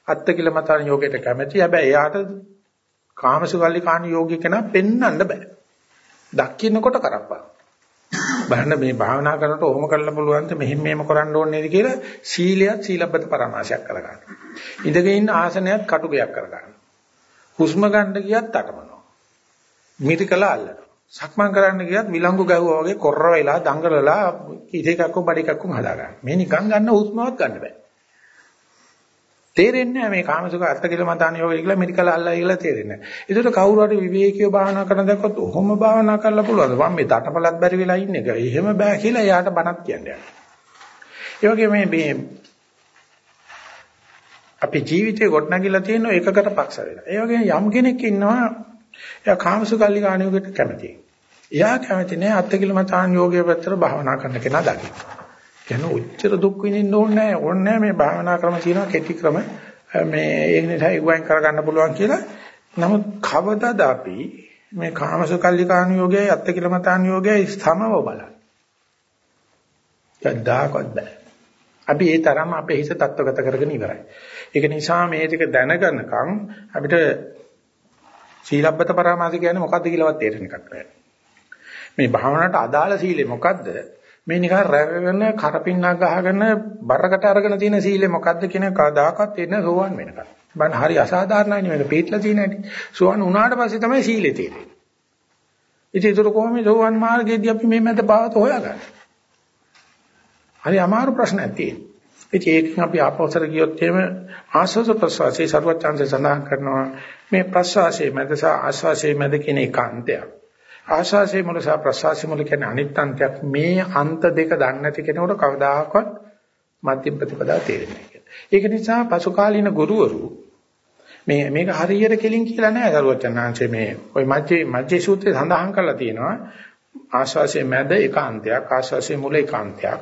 [SPEAKER 1] අත්තිකිල මතන යෝගයට කැමති හැබැයි එයාට කාමසුකල්ලි කාණ යෝගික කෙනා පෙන්වන්න බෑ දකින්නකොට කරප්පා බලන්න මේ භාවනා කරනකොට ඔහොම කරන්න පුළුවන් ද මෙහෙම මෙහෙම කරන්න ඕනේ නේද කියලා සීලයක් සීලබ්බත පරමාශයක් කරගන්න. ඉඳගෙන ඉන්න ආසනයත් කටුගයක් කරගන්න. හුස්ම ගන්න ගියත් අටමනවා. මිරිකලා අල්ලනවා. සක්මන් කරන්න ගියත් විලංගු ගැහුවා වගේ කොර්ර වෙලා දඟලලා ඉතේකක්කෝ බඩේකක්කෝ හදා ගන්න. මේ නිකන් ගන්න හුස්මවත් ගන්න බෑ. තේරෙන්නේ නැහැ මේ කාමසුඛ අර්ථ කියලා මතාන යෝගය කියලා මෙඩිකල් අල්ලයි කියලා තේරෙන්නේ නැහැ. ඒකට කවුරු හරි විවේකීව භාවනා කරන දැක්කොත් ඔහොම භාවනා කරලා පුළුවන්. මම මේ තටපලත් බැරි වෙලා ඉන්නේ. එහෙම බෑ කියලා එයාට බණක් කියන්නේ. ඒ වගේ මේ මේ අපේ ජීවිතේ ගොඩනගිලා තියෙන එකකට පක්ෂ වෙලා. ඒ වගේ යම් කෙනෙක් ඉන්නවා එයා කාමසුකල්ලි ගාණියකට කැමතියි. එයා කැමති නෑ අත්තිකිලමතාන් යෝගයේ පැත්තට භාවනා කරන්න කෙනා දකින්න. කියන උච්චර දුක් විඳින්න ඕනේ නෑ. ඕනේ නෑ මේ භාවනා ක්‍රම තියෙනවා කෙටි ක්‍රම. මේ ඒ නිසා ඉුවයින් කරගන්න පුළුවන් කියලා. නමුත් කවදාද අපි මේ කාමසුකල්ලි ගාණ යෝගයේ අත්තිකිලමතාන් යෝගයේ සමව බලන්නේ. යද්දාකවත් බෑ. අපි ඒ තරම් අපේ හිත තත්ත්වගත කරගෙන ඉවරයි. ඒක නිසා මේ ටික දැනගනකම් අපිට සීලබ්බත පරාමාස කියන්නේ මොකද්ද කියලාවත් තේරෙන එකක් නෑ. මේ භාවනාවට අදාළ සීලය මොකද්ද? මේ නිකන් රැගෙන කරපින්නක් ගහගෙන බරකට අරගෙන තියෙන සීලය මොකද්ද කියන කවදාකවත් එන්න සෝවන් වෙනකන්. බන් හරි අසාධාරණයි නේ මේක පිටලා තියෙන හැටි. සෝවන් වුණාට පස්සේ තමයි සීලය තේරෙන්නේ. ඉතින් ඒක කොහොමද සෝවන් මාර්ගයේදී අපි මේ මැද පාවත හොයාගන්නේ? හරි අමාරු ප්‍රශ්නයක් තියෙනවා. ඉතින් ඒකෙන් අපි ආපෞසර ගියොත් එහෙම ආස්වාද ප්‍රසවාසයේ ਸਰවඥාන්සේ සඳහන් කරනවා මේ ප්‍රසවාසයේ මැද සහ ආස්වාසයේ මැද කියන ඒකාන්තයක්. ආශාසයේ මුල සහ ප්‍රසවාසයේ මුල කියන්නේ අනිත් අන්තයක් මේ අන්ත දෙක දන්නේ නැති කෙනෙකුට කවදාකවත් මධ්‍යම ප්‍රතිපදාව තේරෙන්නේ නැහැ. ඒක නිසා පසු කාලීන ගුරුවරු මේ මේක හරියට කෙලින් කියලා නෑ සරුවචනාංශයේ මේ ওই මජ්ජේ මජ්ජේ සූත්‍රයේ සඳහන් කරලා තියෙනවා. ආශාසයේ මැද ඒකාන්තයක් ආශාසයේ මුල ඒකාන්තයක්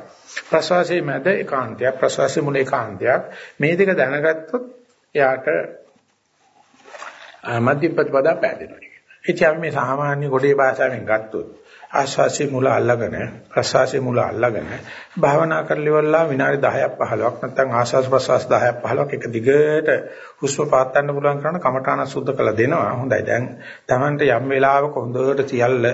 [SPEAKER 1] ප්‍රසවාසයේ මැද ඒකාන්තයක් ප්‍රසවාසයේ මුල ඒකාන්තයක් මේ දෙක දැනගත්තොත් එයාට මධ්‍යම ප්‍රතිපදා පැහැදිලියි ඉතින් අපි මේ සාමාන්‍ය ගොඩේ භාෂාවෙන් ගත්තොත් ආශ්වාසයේ මුල අල්ලගෙන ප්‍රශ්වාසයේ මුල අල්ලගෙන භාවනා කරලිවලා විනාඩි 10ක් 15ක් නැත්නම් ආශ්වාස ප්‍රශ්වාස 10ක් 15ක් එක දිගට හුස්ම පාත් ගන්න පුළුවන් කරන කමඨාන සුද්ධ කළ දෙනවා. හොඳයි. දැන් Tamanට යම් වෙලාවක හොඳට සියල්ල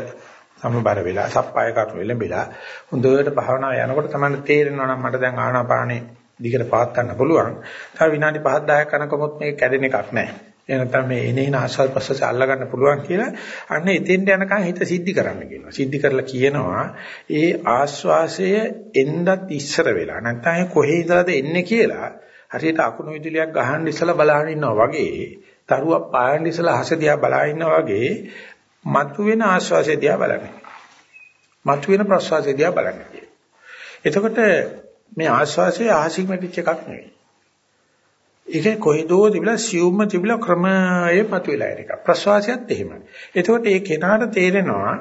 [SPEAKER 1] සමබර වෙලා සප්පාය කරු වෙලඹිලා හොඳට භාවනා යනකොට Tamanට තේරෙනවා නම් මට දැන් ආනාපානේ දිගට පාත් ගන්න පුළුවන්. තව විනාඩි 5 10ක් යනකොත් මේක කැඩෙන එකක් නැහැ. එහෙනම් මේ එනේන ආස්වාද ප්‍රසස අල්ල ගන්න පුළුවන් කියලා අන්න එතෙන්ට යනකම් හිත සිද්ධි කරන්න කියනවා. සිද්ධි කරලා කියනවා ඒ ආස්වාසය එන්නත් ඉස්සර වෙලා නැත්නම් කොහේ ඉඳලාද එන්නේ කියලා හරියට අකුණු විදුලියක් ගහන්න ඉස්සලා බලහන් ඉන්නවා වගේ තරුවක් පායන්න ඉස්සලා හස දිහා බලා ඉන්නවා වගේ මතුවෙන ආස්වාසය දිහා බලන්න. මතුවෙන ප්‍රස්වාසය දිහා බලන්න. එතකොට මේ ආස්වාසය ආසික මෙපිච් එකක් නෙවෙයි. ඒක කොහෙදෝ තිබිලා සියුම්ම තිබිලා ක්‍රමයේ මතුවලා එන එක. ප්‍රශ්වාසයත් එහෙමයි. එතකොට ඒ කෙනාට තේරෙනවා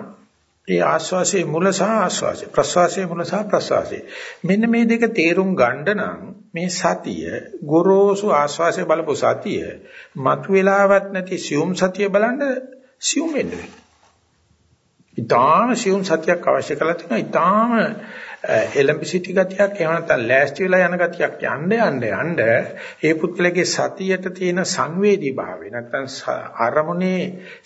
[SPEAKER 1] ඒ ආශ්වාසයේ මුල සහ ආශ්වාසය ප්‍රශ්වාසයේ මුල සහ ප්‍රශ්වාසය. මෙන්න මේ දෙක තේරුම් ගන්න නම් මේ සතිය ගොරෝසු ආශ්වාසය බලපු සතිය මතුවලාවත් නැති සියුම් සතිය බලන්න සියුම් වෙන්න වෙනවා. ඊටාම සියුම් සතියක් අවශ්‍ය කරලා තියෙනවා. ඊටාම එලම්පිසිටි ගතියක් එහෙම නැත්නම් ලෑස්ති වෙලා යන ගතියක් යන්න යන්න යන්න ඒ පුත්කලගේ සතියට තියෙන සංවේදී භාවය නැත්නම් අරමුණේ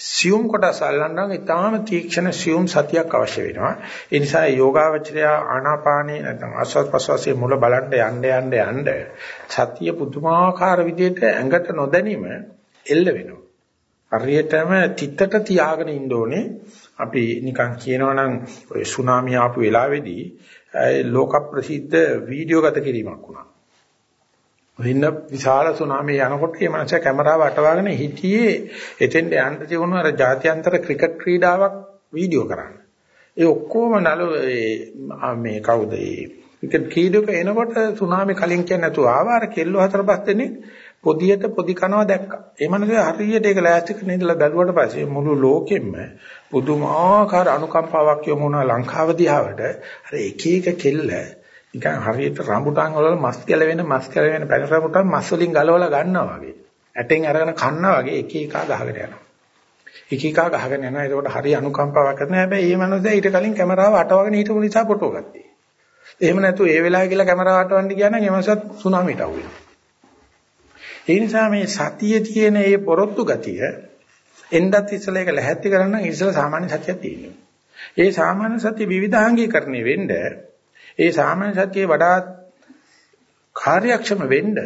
[SPEAKER 1] සියුම් කොටස අල්ලන්න ඉතාම තීක්ෂණ සියුම් සතියක් අවශ්‍ය වෙනවා. ඒ නිසා යෝගාවචරය ආනාපානේ නැත්නම් ආස්වාද ප්‍රසවාසයේ මුල බලන්න යන්න යන්න යන්න සතිය පුදුමාකාර විදිහට ඇඟට නොදැනීම එල්ල වෙනවා. හරියටම තිත්තට තියාගෙන ඉන්න ඕනේ. අපි නිකන් කියනවනම් ඔය සුනාමි ආපු වෙලාවේදී ලෝක ප්‍රසිද්ධ වීඩියෝ ගත කිරීමක් වුණා. වෙන්න විශාල සුනාමිය යනකොට මේ මනුස්සයා කැමරාව අටවාගෙන හිටියේ එතෙන්ට යන්න තිබුණු අර ජාත්‍යන්තර ක්‍රිකට් ක්‍රීඩාවක් වීඩියෝ කරන්න. ඒ ඔක්කොම නල මේ කවුද ඒ ක්‍රිකට් ක්‍රීඩක එනකොට සුනාමි කලින් කියන්නේ නැතුව ආවා අර කෙල්ලෝ හතර පහ දෙනෙක් පොදියට පොදි කනවා දැක්කා. ඒ මනුස්සයා හරියට ඒක ලෑස්ති කරගෙන ඉඳලා බැලුවට පස්සේ මුළු ලෝකෙම පුදුමාකාර අනුකම්පාවක් යොමු වුණා ලංකාව දිහාවට. අර එක එක කෙල්ල නිකන් හරියට රඹුටන් වල මස් ගැලවෙන මස් ගැලවෙන පැන රඹුටන් මස් වලින් ගලවලා ගන්නවා වගේ. ඇටෙන් අරගෙන කන්නා වගේ එක එක ගහගෙන යනවා. එක එක ගහගෙන යනවා. ඒකට හරි අනුකම්පාවක් කරන හැබැයි මේ මනුස්සයා ඊට කලින් කැමරාව අටවගෙන හිටපු නිසා ෆොටෝ ගත්තේ. එහෙම නැතු ඒ වෙලාවේ කියලා කැමරාව අටවන්න ගියා නම් එමසත් සුනාමියට අහු වෙනවා. ඒ නිසා මේ සතියේ තියෙන මේ පොරොත්තු ගතිය එන්නත් ඉස්සලා ඒක ලැහැත්ති කරන්න ඉස්සලා සාමාන්‍ය සතියක් තියෙනවා. ඒ සාමාන්‍ය සතිය විවිධාංගීකරණය වෙන්න ඒ සාමාන්‍ය සතියේ වඩා කාර්යක්ෂම වෙන්න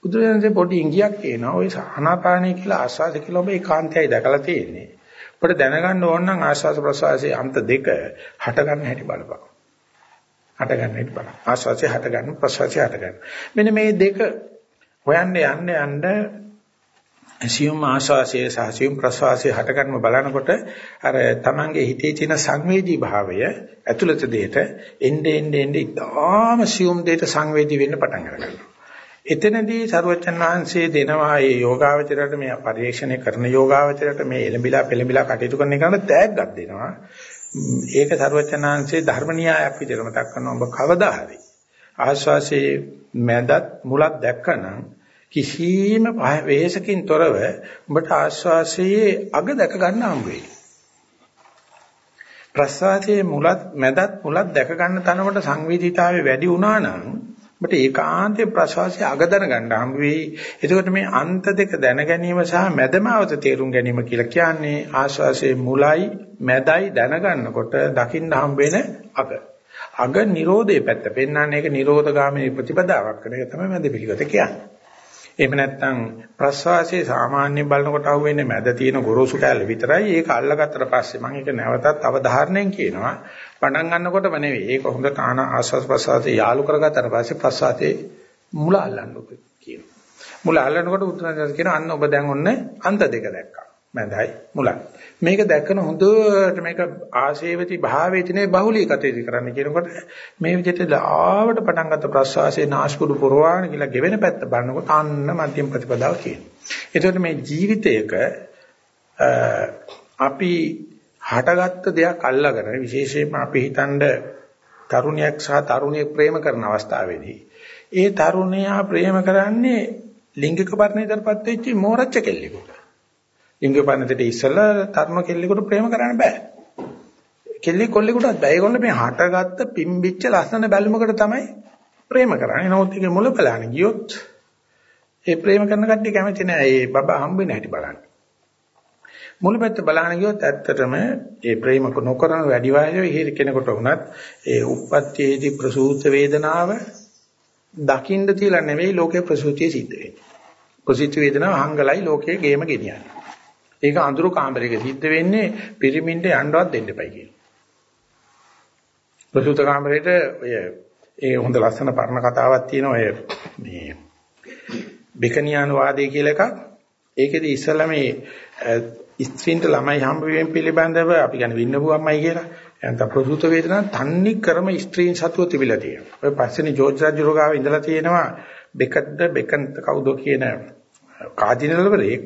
[SPEAKER 1] බුදුරජාණන්සේ පොඩි ඉඟියක් කියනවා. ඔය ආනාපානයි කියලා ආස්වාද කියලා ඔබ ඒකාන්තයයි දැකලා තියෙන්නේ. ඔබට දැනගන්න ඕන නම් ආස්වාද ප්‍රසවාසයේ අන්ත දෙක හට ගන්න හැටි බලපන්. හට ගන්න හැටි බලන්න. ආස්වාදයේ හට ගන්න ප්‍රසවාසයේ හට ගන්න. මෙන්න මේ දෙක හොයන්න යන්න යන්න සියුම් ආශ්වාසයේ සහ සියුම් ප්‍රශ්වාසයේ හටගන්න බලනකොට අර තමන්ගේ හිතේ තියෙන සංවේදී භාවය ඇතුළත දෙයට එnde end end ඉතාම සියුම් දෙයට සංවේදී වෙන්න පටන් ගන්නවා. එතනදී සරුවචන් වහන්සේ දෙනවා මේ යෝගාවචරයට මේ පරිශ්‍රණය කරන යෝගාවචරයට මේ එලඹිලා පෙලඹිලා කටයුතු කරන එකට තෑග්ගක් දෙනවා. ඒක සරුවචන් වහන්සේ ධර්ම න්‍යායක් විදිහට මතක් කරනවා ඔබ කවදා හරි ආශ්වාසයේ මැදත් මුලත් දැක්කනම් කිසිම වෙහසකින් තොරව උඹට ආශ්වාසයේ අග දැක ගන්න හම්බ වෙයි. ප්‍රශ්වාසයේ මුලත් මැදත් මුලත් දැක ගන්න තනකට සංවේදීතාවය වැඩි වුණා නම් ඔබට ඒකාන්තයේ ප්‍රශ්වාසයේ අග දැන ගන්න හම්බ වෙයි. එතකොට මේ අන්ත දෙක දැන ගැනීම සහ මැදමාවත තේරුම් ගැනීම කියලා කියන්නේ ආශ්වාසයේ මුලයි මැදයි දැන ගන්නකොට දකින්න හම්බ වෙන අග. අග නිරෝධයේ පැත්ත පෙන්වන්නේ ඒක නිරෝධගාමී ප්‍රතිපදාවක් කරන එක තමයි මැද පිළිවෙත කියන්නේ. එහෙම නැත්නම් ප්‍රස්වාසයේ සාමාන්‍ය බලනකොට අහුවෙන්නේ මැද තියෙන ගොරෝසු කැලේ විතරයි. ඒක අල්ලගත්තට පස්සේ මම ඒක නැවතත් අවධාරණයෙන් කියනවා. පටන් ගන්නකොටම නෙවෙයි. ඒක හොඳ තාන ආස්වාස් ප්‍රස්වාසයේ යාලු කරගත්තට පස්සේ ප්‍රස්වාසයේ මුල අල්ලන්න කියනවා. මුල අල්ලනකොට උත්තරයන් කියන අන්න ඔබ දැන් ඔන්න අන්ත දෙක දැක්කා. මැදයි මුලයි. මේක දැක්කන හොඳට මේක ආශේවති භාවේතිනේ බහුලීකතේදී කරන්න කියනකොට මේ විදිහට ආවට පටන් ගත්ත ප්‍රසවාසයේ නාස්පුඩු පුරවාන කියලා ගෙවෙන පැත්ත බලනකොට අන්න මධ්‍යම ප්‍රතිපදාව කියනවා. එතකොට මේ ජීවිතයක අපි හටගත්ත දෙයක් අල්ලාගෙන විශේෂයෙන්ම අපි හිතනද තරුණයක් සහ තරුණියක් ප්‍රේම කරන අවස්ථාවේදී ඒ තරුණයා ප්‍රේම කරන්නේ ලිංගික පරිණතයටපත් වෙච්ච මෝරච්ච කෙල්ලෙකුට. ලිංගපන්නතට ඉස්සලා තරුණ කෙල්ලෙකුට ප්‍රේම කරන්න බෑ. කෙල්ලි කොල්ලෙකුටත් බෑ. ඒගොල්ලෝ මේ හටගත්ත පිම්බිච්ච ලස්සන බැලුමකට තමයි ප්‍රේම කරන්නේ. නමුත් ඒක මුල බලන්න ගියොත් ඒ ප්‍රේම කරන කට්ටිය කැමති නෑ. ඒ බබා හම්බෙන්නේ නැටි බලන්න. මුලපැත්ත බලන්න ගියොත් ඇත්තටම ඒ ප්‍රේම නොකරන වැඩි වයසේ කෙනෙකුට වුණත් ඒ උප්පත්තියේදී ප්‍රසූත වේදනාව දකින්න තියලා නෙවෙයි ලෝකේ ප්‍රසූතිය සිද්ධ වෙන්නේ. ප්‍රසූති වේදනාව හංගලයි ලෝකයේ ගේම ගෙනියන්නේ. ඒක අඳුරු කාමරයක සිද්ධ වෙන්නේ පිරිමින්ට යන්නවත් දෙන්න එපයි කියලා. ප්‍රසූත කාමරේට ඔය ඒ හොඳ ලස්සන පරණ කතාවක් තියෙනවා ඔය මේ බෙකනියාන වාදය කියලා එකක්. ඒකෙදි ඉස්සලා මේ ස්ත්‍රීන්ට ළමයි හම්බ වීම පිළිබඳව අපි කියන්නේ වින්නපු අම්මයි කියලා. එතන ප්‍රසූත වේදනා තන්නේ ක්‍රම ස්ත්‍රීන් සතුව තිබිලා තියෙනවා. ඔය පස්සේනේ ජෝර්ජ් රජුරගාව ඉඳලා තියෙනවා බෙකට්ද බෙකන්ත කවුද කියන කාදිනලවරේ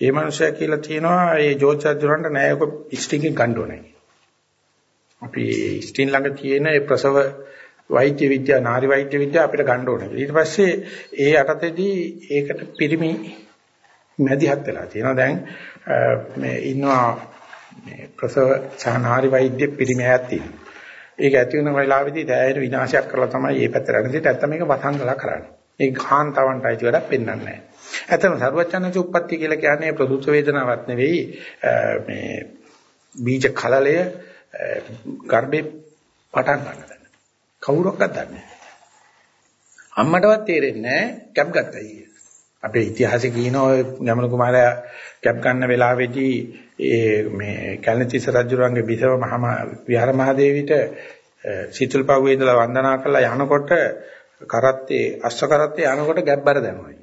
[SPEAKER 1] ඒ මනුස්සයා කියලා තියෙනවා ඒ ජෝර්ජ් අජුරන්ට නෑයක ස්ටිකින් ගන්න ඕනේ. අපි ස්ටින් ළඟ තියෙන ඒ ප්‍රසව වෛද්‍ය විද්‍යාව නාරි වෛද්‍ය විද්‍යාව අපිට ගන්න ඕනේ. ඊට පස්සේ ඒ යටතේදී ඒකට පිරිමි මැදිහත් වෙලා තියෙනවා. දැන් මේ ඉන්නවා මේ ප්‍රසව සහ නාරි වෛද්‍ය පිරිමි ඇයක් තියෙනවා. ඒක ඇති වෙන වෙලාවේදී දැයෙන විනාශයක් කරලා තමයි මේ පැත්තට යන්නේ. නැත්නම් මේක වසංගලා කරන්නේ. ඒ කාන්තාවන්ට අයිති වැඩක් පෙන්වන්නේ නැහැ. ඇත්තම සර්වචනජ උප්පත්ති කියලා කියන්නේ ප්‍රසූත වේදනාවක් නෙවෙයි මේ බීජ කලලය ගර්භේ පටන් ගන්න. කවුරක්වත් දන්නේ නැහැ. අම්මටවත් තේරෙන්නේ නැහැ කැප් ගත්තයි කියලා. අපේ ඉතිහාසෙ කියන ඔය ගමන කුමාරයා කැප් ගන්න වෙලාවේදී ඒ මේ කැලණිතිස්ස රජුරන්ගේ බිසව මහම විහාර මහදේවිට සීතුල්පව්වේ ඉඳලා වන්දනා කරලා යනකොට කරත්තේ අශ්ව කරත්තේ යනකොට ගැබ්බර දැනුවා කිය.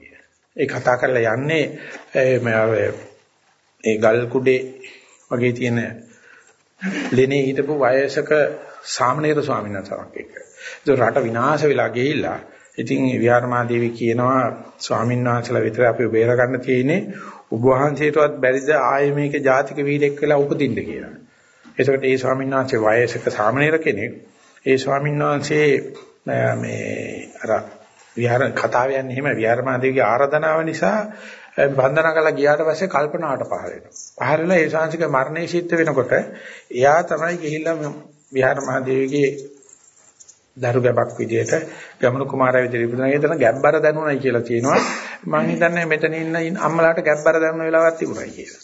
[SPEAKER 1] ඒ කතා කරලා යන්නේ මේ ගල් කුඩේ වගේ තියෙන ලෙනේ හිටපු වයසක සාමණේර ස්වාමීන් වහන්සේක් එක්ක. ඒක රට විනාශ වෙලා ගිහිල්ලා ඉතින් විහාරමාදේවි කියනවා ස්වාමීන් වහන්සේලා විතර අපි බේර ගන්න තියෙන්නේ ඔබ වහන්සේටවත් බැරිද ආයේ මේක ජාතික වීරෙක් වෙලා උපදින්න කියලා. ඒකට ඒ ස්වාමීන් වහන්සේ වයසක සාමණේර කෙනෙක්. ඒ ස්වාමීන් වහන්සේ මේ අර විහාර කතාව යන්නේ එහෙම විහාරමාදේවිගේ ආරාධනාව නිසා බන්ධන කළා ගියාට පස්සේ කල්පනාවට පහළ වෙනවා. පහළ වෙලා ඒ ශාන්තික මරණය සිද්ධ වෙනකොට එයා තමයි ගිහිල්ලා විහාරමාදේවිගේ දරු ගැබක් විදියට ගමනු කුමාරයා විදියට ඉපදුනා. ඒ තන ගැබ්බර දැනුණයි කියලා කියනවා. මම හිතන්නේ මෙතන ඉන්න අම්මලාට ගැබ්බර දැනුන වෙලාවක් තිබුණයි කියලා.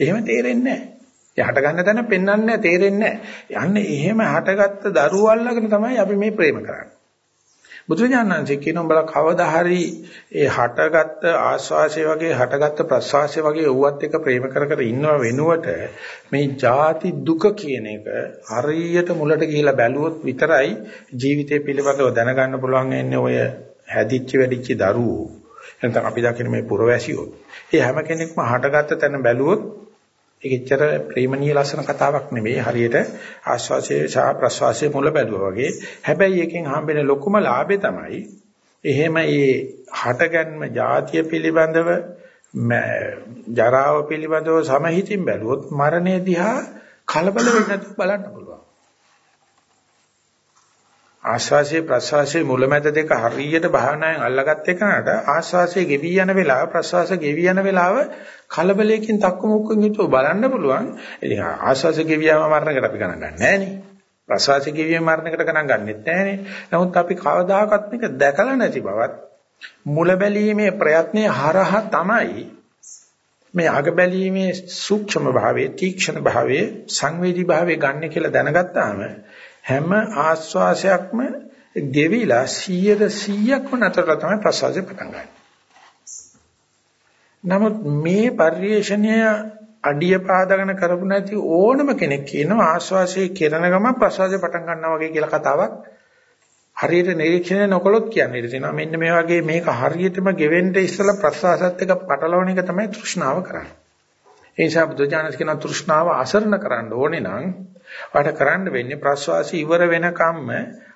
[SPEAKER 1] එහෙම තේරෙන්නේ නැහැ. ඒ හට ගන්න තැන පෙන්වන්නේ නැහැ, තේරෙන්නේ නැහැ. යන්නේ එහෙම හටගත්ත දරුවෝ අල්ලගෙන තමයි අපි මේ ප්‍රේම කරන්නේ. බුදුරජාණන්සේ කියන උඹලා කවදා හරි ඒ හටගත්ත ආස්වාසය වගේ හටගත්ත ප්‍රසවාසය වගේ වුවත් එක ප්‍රේම කර කර ඉන්නව වෙනුවට මේ ජාති දුක කියන එක හරියට මුලට ගිහිලා බැලුවොත් විතරයි ජීවිතය පිළිබඳව දැනගන්න පුළුවන් වෙන්නේ ඔය හැදිච්ච වැඩිච්ච දරුවෝ. නැත්නම් අපි දකින මේ පුරවැසියෝ. ඒ හැම කෙනෙක්ම හටගත්ත තැන බැලුවොත් ඒක එච්චර ප්‍රේමණීය ලස්සන කතාවක් නෙවෙයි හරියට ආස්වාසියේ සහ ප්‍රස්වාසයේ මුල බැලුවා වගේ. හැබැයි එකෙන් හම්බෙන ලොකුම ලාභේ තමයි එහෙම ඒ හටගන්ම જાතිය පිළිබඳව ජරාව පිළිබඳව සමහිතින් බැලුවොත් මරණය දිහා කලබල වෙන්නේ නැතුව බලන්න පුළුවන්. ආස්වාසියේ ප්‍රස්වාසයේ මුලැමැද දෙක හරියට භාවනාවෙන් අල්ලගත්ත එකනට ආස්වාසියේ ගෙවි යන වෙලාව ප්‍රස්වාසය ගෙවි යන වෙලාව කලබලයකින් තක්කු මුක්කුන් හිතුව බලන්න පුළුවන්. ඉතින් ආස්වාසිය ගෙවි යාම මරණයකට අපි ගණන් ගන්න නෑනේ. ප්‍රස්වාසය ගෙවි යාම මරණයකට ගණන් ගන්නෙත් නෑනේ. නමුත් අපි කවදාකවත් මේක දැකලා නැති බවත් මුල බැලීමේ ප්‍රයත්නයේ හරහා තමයි මේ අග බැලීමේ සූක්ෂම භාවයේ තීක්ෂණ භාවයේ සංවේදී භාවයේ ගන්න කියලා දැනගත්තාම හැම ආස්වාසයක්ම ගෙවිලා 100 100ක්ම නතර තමයි ප්‍රසවාසය පටන් ගන්න. නමුත් මේ පරිශ්‍රණය අඩිය පාදගෙන කරපු නැති ඕනම කෙනෙක් කියනවා ආස්වාසයේ කෙරණ ගම ප්‍රසවාසය පටන් ගන්නවා වගේ කියලා කතාවක් හරියට නිරීක්ෂණය නොකළොත් කියන්නේ ඉතිනවා මෙන්න මේ වගේ මේක හරියටම ගෙවෙන්න ඉස්සලා ප්‍රසවාසත් එක්ක පටලවන එක තමයි තෘෂ්ණාව කරන්නේ. ඒ නිසා බුදුජානක කියන තෘෂ්ණාව අසරණ කරන්න ඕනේ නම් වට කරන්න වෙන්නේ ප්‍රස්වාසය ඉවර වෙනකම්ම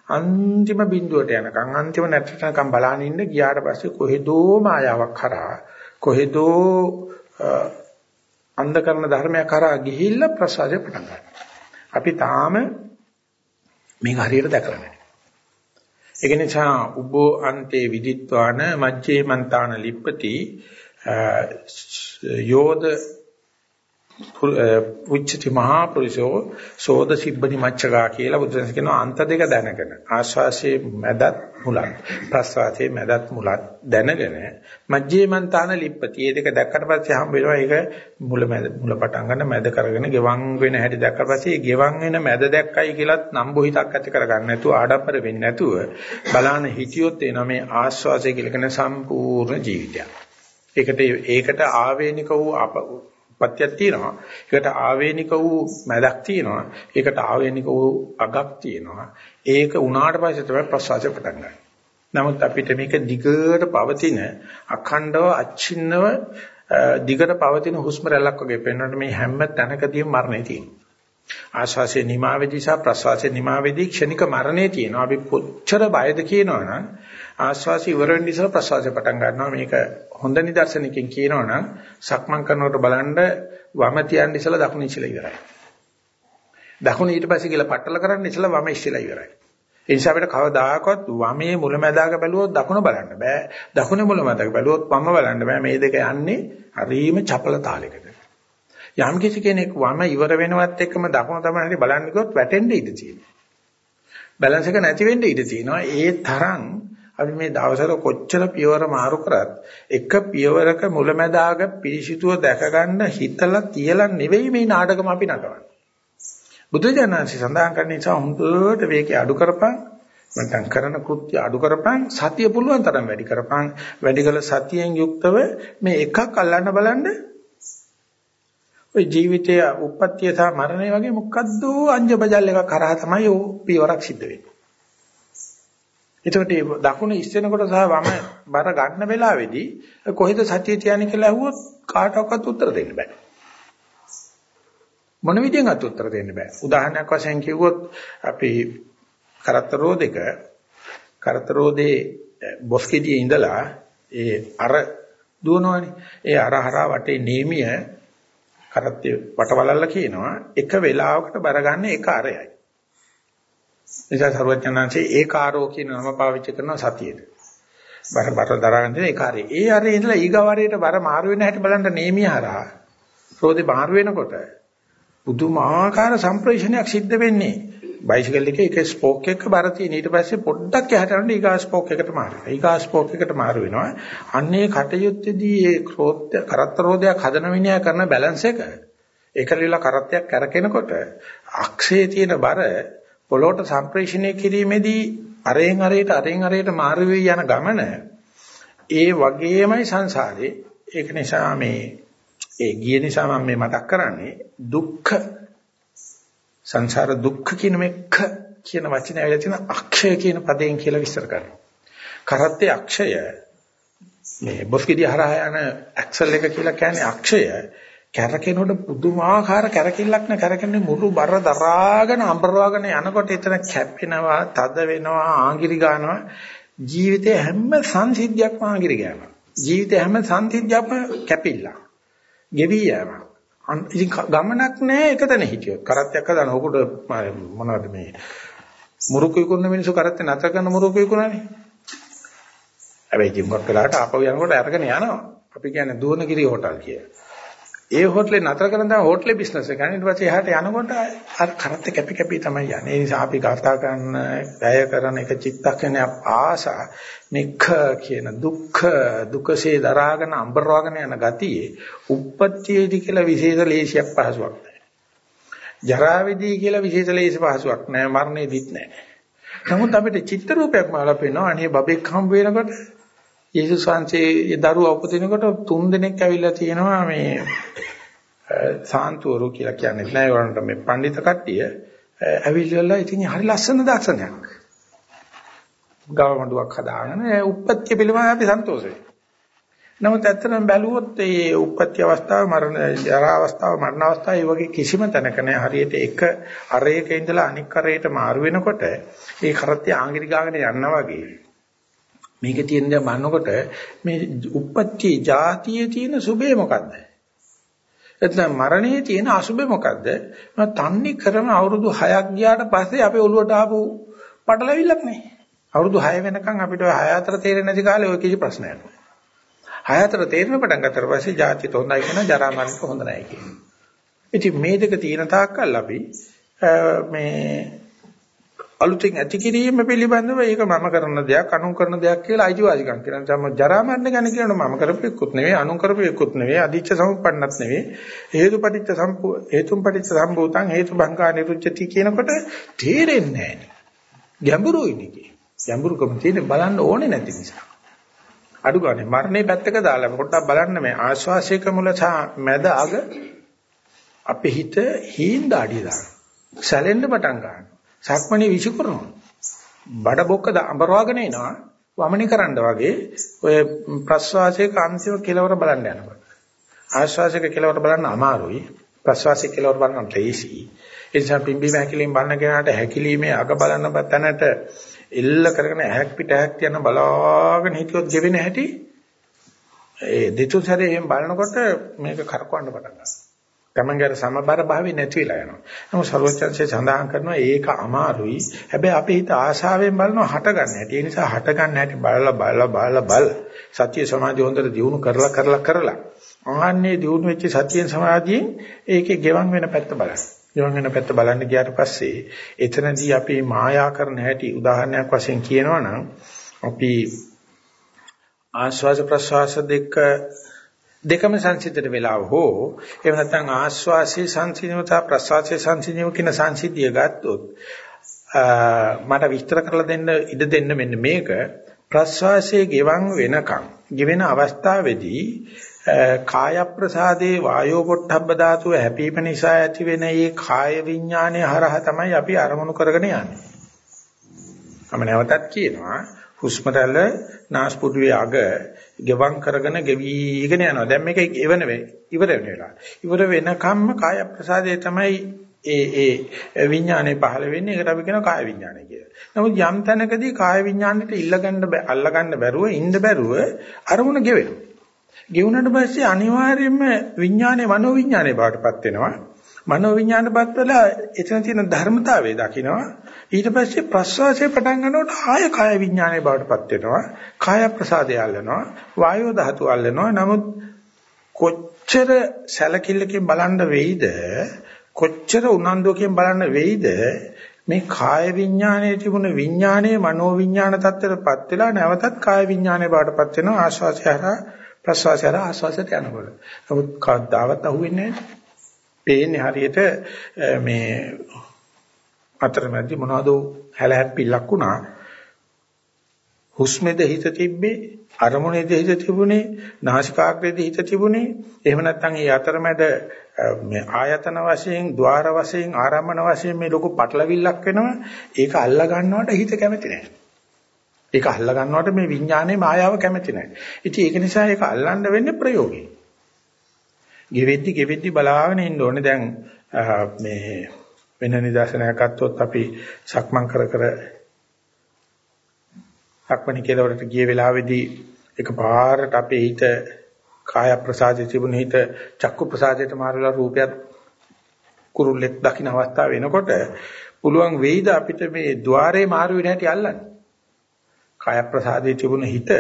[SPEAKER 1] අන්තිම බිඳුවට යනකම් අන්තිම නැටටනකම් බලන ඉන්න ගියාට පස්සේ කොහෙදෝ මායාවක් කරා කොහෙදෝ අන්ධ කරන ධර්මයක් කරා ගිහිල්ලා ප්‍රසවාසය පටන් ගන්නවා. අපි තාම මේක හරියට දැකලා නැහැ. ඒක නිසා උබ්බෝ අන්තේ විදිත්වාන මජ්ජේ මන්තාන ලිප්පති යෝධ උච්චති මහා පුරුෂෝ සෝද සිබ්බනි මච්චගා කියලා බුදුසසුන කියනවා අන්ත දෙක දැනගෙන. ආශ්වාසයේ මැදත් මුලත් ප්‍රශ්වාසයේ මැදත් මුලත් දැනගෙන මජ්ජේ මන්තාන ලිප්පති. මේ දෙක දැක්කට පස්සේ හම් වෙනවා ඒක මුල මැද මුල පටන් ගන්න මැද කරගෙන ගෙවන් වෙන හැටි දැක්කට පස්සේ ගෙවන් වෙන මැද දැක්කයි කියලත් නම්බු හිතක් ඇති කරගන්න නැතුව ආඩම්බර වෙන්නේ නැතුව බලාන හිතියොත් එනවා මේ ආශ්වාසය කියලා කියන සම්පූර්ණ ජීවිතයක්. ඒකට ඒකට ආවේනික වූ උප්පත්තියක් තියෙනවා. ඒකට ආවේනික වූ මැදක් තියෙනවා. ඒකට ආවේනික වූ අගක් තියෙනවා. ඒක උනාට පස්සේ තමයි ප්‍රසවාසය පටන් ගන්න. නමුත් අපිට මේක දිගට පවතින අඛණ්ඩව අච්චින්නව දිගට පවතින හුස්ම රැල්ලක් වගේ පෙන්වන්නට මේ හැම තැනකදීම මරණය තියෙනවා. ආශ්වාසයේ නිමාවේදී සහ ප්‍රශ්වාසයේ නිමාවේදී ක්ෂණික මරණේ තියෙනවා. අපි කොච්චර බයද කියනවනම් ආශ්වාසය ඉවර වෙන්න ඉස්සෙල්ලා ප්‍රශ්වාසය පටන් ගන්නවා. මේක හොඳ නිදර්ශනකින් කියනවනම් සක්මන් කරනකොට බලන්න වම තියන්න ඉස්සෙල්ලා දකුණ ඉස්සෙල්ලා ඉවරයි. දකුණ ඊට පස්සේ කියලා පట్టල කරන්න ඉස්සෙල්ලා වම ඉස්සෙල්ලා ඉවරයි. ඒ නිසා අපිට කවදාකවත් වමේ මුලැමැදාක බැලුවොත් දකුණ බලන්න බෑ. දකුණේ මුලැමැදාක බැලුවොත් වම බලන්න බෑ. මේ දෙක යන්නේ හරීම චපල තාලයකට. යම් කිසි කෙනෙක් වම ඉවර වෙනවත් එක්කම දකුණ තමයි හරි බලන්න ගියොත් වැටෙන්න ඉඩ තියෙනවා. බැලන්ස් එක නැති වෙන්න ඉඩ තියෙනවා. ඒ තරම් අපි මේ දවසට කොච්චර පියවර මාරු කරත් එක පියවරක මුලැමැදාක පිරිසිදුව දැක ගන්න හිතලා තියලා නෙවෙයි මේ නාටකම අපි නටවන්නේ. බුදුජානන්සේ සඳහන් කරන නිසා හොඳට වේගය අඩු කරපන් නැත්නම් කරන කෘත්‍ය අඩු කරපන් සතිය පුළුවන් තරම් වැඩි කරපන් වැඩි කළ සතියෙන් යුක්තව මේ එකක් අල්ලන්න බලන්න ඔය ජීවිතයේ උප්පත්තිය සහ මරණය වගේ මොකද්ද අංජබජල් එකක් කරා තමයි ඕ පියවරක් සිද්ධ වෙන්නේ. එතකොට මේ දකුණ ඉස්සෙනකොට සහ වම බර ගන්න වෙලාවේදී කොහෙද සතිය තියන්නේ කියලා අහුවොත් කාටවත් උත්තර දෙන්න බෑ. මොන විදියෙන්වත් උත්තර දෙන්න බෑ. උදාහරණයක් වශයෙන් කිව්වොත් අපි කරත්තරෝදෙක කරත්තරෝදේ බොස්කෙඩියේ ඉඳලා ඒ අර දුවනවනේ. ඒ අර හරහා වටේ නේමිය කරත්තේ වටවලල්ල කියනවා එක වෙලාවකට බර ගන්න එක අරයයි. නිසා සරුවචනාංශේ ඒකාරෝ කියන නම පාවිච්චි කරන සතියේද. බර බර දරාගෙන තියෙන ඒකාරේ. ඒ අරේ ඉඳලා ඊගවරේට බර මාරු වෙන හැටි බලන්න නේමිය හරහා. රෝදේ මාරු වෙනකොට පුදුමාකාර සම්ප්‍රේෂණයක් සිද්ධ වෙන්නේ. බයිසිකල් එකේ එක ස්පෝක් එකක බර තියෙන ඊට පස්සේ පොඩ්ඩක් එහාට යනකොට ඊගා ස්පෝක් එකට මාරු වෙනවා. ඊගා ස්පෝක් එකට මාරු වෙනවා. අන්නේ කටයුත්තේදී ඒ ක්‍රෝත්‍ය කරත්තරෝදයක් හදන විනය කරන බැලන්ස් එක ඒකලිලා කරත්තයක් කරකිනකොට අක්ෂයේ තියෙන බර පොළොට සම්ප්‍රේෂණය කිරීමේදී අරෙන් අරයට අරෙන් අරයට මාරු යන ගමන ඒ වගේමයි සංසාරේ. ඒක නිසා මේ ඒ ගිය නිසා මම මේ මතක් කරන්නේ දුක්ඛ සංසාර දුක්ඛ කියන මේක කියන වචනේ ඇවිල්ලා තියෙන අක්ෂය කියන පදයෙන් කියලා විස්තර කරනවා. කරත්තේ අක්ෂය මේ බොස්කිඩි හරහා යන ඇක්සල් එක කියලා කියන්නේ අක්ෂය. කැරකෙනකොට පුදුමාකාර කැරකිල්ලක් න. කැරකෙන්නේ මුළු බර දරාගෙන අඹරවාගෙන යනකොට එතන කැපෙනවා තද වෙනවා ආගිරි ගන්නවා. ජීවිතේ හැම සංසිද්ධියක්ම ආගිරි ගන්නවා ජීවිතේ හැම සංසිද්ධියක්ම කැපිලා. ගෙවි යෑමක්. ඉතින් ගමනක් නැහැ එකතැන හිටියොත්. කරත්තයක් හදාන ඔකට මොනවද මේ මුරුකු විකුණන මිනිස්සු කරත්තේ නැතර කරන මුරුකු විකුණන්නේ. හැබැයි ඉතින් මොකක් වෙලාවට ආපහු යනකොට අරගෙන යනවා. අපි කියන්නේ දුවනගිරි හෝටල් කියලා. ඒ හෝටලේ නතර කරන තමයි හෝටලේ බිස්නස් එක. ඊට පස්සේ එහාට යනකොට අර කරත් කැපි කැපි තමයි යන්නේ. ඒ නිසා අපි කතා කරන, වැය කරන එක චිත්තක්ෂණය ආසා මෙක්ඛ කියන දුක්ඛ දුකසේ දරාගෙන අඹරවාගෙන යන ගතියේ උප්පත්තියේදී කියලා විශේෂ ලේසියක් පහසුවක් නැහැ. ජරාවේදී කියලා විශේෂ ලේසි පහසුවක් නැහැ. මරණයේදීත් නැහැ. නමුත් අපිට චිත්ත රූපයක් මාලා පේනවා. අනේ බබෙක් හම්බ වෙනකොට යේසුස් වහන්සේ දරුවා උපදිනකොට තුන් දෙනෙක් ඇවිල්ලා තියෙනවා මේ සාන්තුවරු කියලා කියන්නේ නැහැ ඒවලට මේ පඬිත කට්ටිය ඇවිල්ලා ඉතින් හරි ලස්සන දර්ශනයක්. ගවමඩුවක් හදාගෙන උප්පත්ති පිළිබඳව අපි සන්තෝෂයි. නමුත් ඇත්තටම බැලුවොත් මේ උප්පත්ති අවස්ථාව මරණ ජරා අවස්ථාව මරණ අවස්ථාව මේ වගේ කිසිම තැනක නැහැ. හරියට එක අරයක ඉඳලා අනික් අරයට මාරු වෙනකොට ඒ කරත්තේ ආංගිරි ගාගෙන යනවා වගේ මේකේ තියෙන දේ බලනකොට මේ උප්පත්ති જાතියේ තියෙන සුභේ මොකද්ද? එතන මරණයේ තියෙන අසුභේ මොකද්ද? මම තන්නේ කරම අවුරුදු 6ක් ගියාට පස්සේ අපේ ඔළුවට ආපු පටලවිල්ලක් නේ. අවුරුදු 6 වෙනකන් අපිට 6 අතර තේරෙන්නේ නැති කාලේ ඔය කිසි ප්‍රශ්නයක් නැහැ. 6 අතර තේරෙන පටන් ගත්තට පස්සේ જાතියට හොඳයි කියන ජරා මරණක හොඳ නැහැ කියන. ඉතින් මේ දෙක තියෙන තාක්කල් අපි මේ අලුතෙන් ඇති කිරීම පිළිබඳව ඒක මම කරන දෙයක් අනුන් කරන දෙයක් කියලා අයිතිවාසිකම් කියනවා. තම ජරා මරණ ගැන කියනකොට මම කරපෙකුත් නෙවෙයි අනුන් කරපෙකුත් නෙවෙයි අදිච්ච සමුප්පන්නත් නෙවෙයි හේතුපටිච්ච සම්පු හේතුම්පටිච්ච සම්භූතං හේතුබංකා නිරුච්චති කියනකොට තේරෙන්නේ නැහැ. ගැඹුරුයි නේ. ගැඹුරුකම තියෙන බලන්න ඕනේ නැති නිසා. අඩු ගානේ මරණේ පැත්තක දාලා පොඩ්ඩක් බලන්න මේ ආශ්වාසයක මුල සහ මැද අග අපේ හිත හීන් දාඩිය දාන. සැලෙන්න පටන් ගන්නවා. සක්මණේ විසිකරනවා. බඩ බොක්ක අඹරවාගෙන එනවා. වමනි කරන්න වගේ ඔය ප්‍රස්වාසයක අන්තිම කෙලවර බලන්න යනකොට. ආශ්වාසයක කෙලවර බලන්න අමාරුයි. ප්‍රස්වාසයක කෙලවර බලන්න ලේසියි. ඒ නිසා පිම්බීම හැකිලිම බලන කෙනාට හැකිලිමේ අග බලන තැනට එල්ල කරගෙන ඇහක් පිට ඇහක් තියන බලාගෙන හිටියොත් ගෙවෙන හැටි ඒ දෙතුන් සැරේ එහෙම බලනකොට මේක කරකවන්න පටන් ගන්නවා. තමන්ගේ සමබර භාවය නැති වෙලා යනවා. නමුත් ਸਰවචන්සේ සඳහන් කරනවා ඒක අමාරුයි. හැබැයි අපි හිත ආශාවෙන් බලනවා හට ගන්න හැටි. ඒ නිසා හට ගන්න හැටි බලලා බලලා බලලා බල. සත්‍ය සමාධිය හොඳට දියුණු කරලා කරලා කරලා. ආන්නේ දියුණු වෙච්ච සත්‍යයෙන් සමාධියෙන් ඒකේ ගෙවන් වෙන පැත්ත බලන්න. ගෙවන් වෙන පැත්ත බලන්න ගියාට පස්සේ එතනදී අපි මායා කරන හැටි උදාහරණයක් වශයෙන් කියනවා නම් අපි ආශ්වාස ප්‍රශ්වාස දෙක දෙකම සංසිද්ධට වෙලාව හෝ එහෙම නැත්නම් ආශ්වාසයේ සංසිඳීමතා ප්‍රශ්වාසයේ සංසිඳීම කියන සංසිද්ධිය ගත්තොත් මට විස්තර කරලා දෙන්න ඉඩ දෙන්න මෙන්න මේක ප්‍රශ්වාසයේ ගෙවන් වෙනකම් ගෙවෙන අවස්ථාවේදී කාය ප්‍රසාදේ වායෝ පොට්ටබ්බ ධාතුව හැපීම නිසා ඇති වෙන මේ කාය විඥානය හරහා තමයි අපි අරමුණු කරගෙන යන්නේ. මම නැවතත් කියනවා හුස්ම රැල්ල නාස්පුඩුවේ අග ගෙවම් කරගෙන ගෙවිගෙන යනවා. දැන් මේක ඉවන වෙයි. ඉවර වෙන වෙලාව. ඉවර වෙනකම්ම කාය ප්‍රසාදයේ තමයි ඒ ඒ විඥානේ පහළ වෙන්නේ. ඒකට අපි කියනවා කාය විඥානය කියලා. නමුත් යම් තැනකදී කාය විඥානෙට ඉල්ලගන්න අල්ලගන්න බැරුව ඉන්න බැරුව අරමුණ ගෙවෙනවා. ගෙවුනට පස්සේ අනිවාර්යයෙන්ම විඥානේ මනෝ විඥානේ බවටපත් වෙනවා. මනෝ විඥානපත් වෙලා එතන තියෙන ධර්මතාවය දකිනවා. ඊට පස්සේ ප්‍රස්වාසය පටන් ගන්නකොට ආය කාය විඥානයේ බවටපත් වෙනවා. කාය ප්‍රසාදය අල්ලනවා. වායෝ ධාතු අල්ලනවා. නමුත් කොච්චර සැලකිල්ලකින් බලන්න වෙයිද? කොච්චර උනන්දුවකින් බලන්න වෙයිද? මේ කාය විඥානයේ තිබුණ විඥානයේ මනෝ විඥාන තත්ත්වයටපත් වෙලා නැවතත් කාය විඥානයේ බවටපත් වෙනවා. ආශ්වාසය හරහා ප්‍රස්වාසය හරහා ආශ්වාසයට යනකොට. නමුත් කවදාවත් අහුවෙන්නේ නැහැ. පේන්නේ හරියට මේ අතරමැදි මොනවද හැලහැප්පිලක් වුණා. හුස්මෙද හිත තිබ්බේ අරමුණේද හිත තිබුණේ නාසිකාග්‍රේද හිත තිබුණේ. එහෙම නැත්නම් ඒ අතරමැද මේ ආයතන වශයෙන් ద్వාර වශයෙන් ආරම්භන වශයෙන් මේ ලොකු පටලවිල්ලක් වෙනවා. ඒක අල්ලා ගන්නවට හිත කැමති නැහැ. ඒක අල්ලා ගන්නවට මේ විඥානයේ මායාව කැමති නැහැ. ඉතින් ඒක නිසා ඒක අල්ලන්න වෙන්නේ ප්‍රයෝගේ ගෙවෙද්දි ගෙවෙද්දි බලාගෙන ඉන්න ඕනේ. දැන් මේ වෙන නිදර්ශනයක් අත්තොත් අපි සක්මන් කර කර සක්මණේ කෙලවරට ගිය වෙලාවේදී එකපාරට අපේ හිත කාය ප්‍රසාදයේ තිබුණ හිත චක්කු ප්‍රසාදයට මාරුලා රූපයක් කුරුල්ලෙක් දකින්න අවස්ථාව වෙනකොට පුළුවන් වෙයිද අපිට මේ ద్వාරේ මාරු වෙන හැටි අල්ලන්න. කාය ප්‍රසාදයේ තිබුණ හිත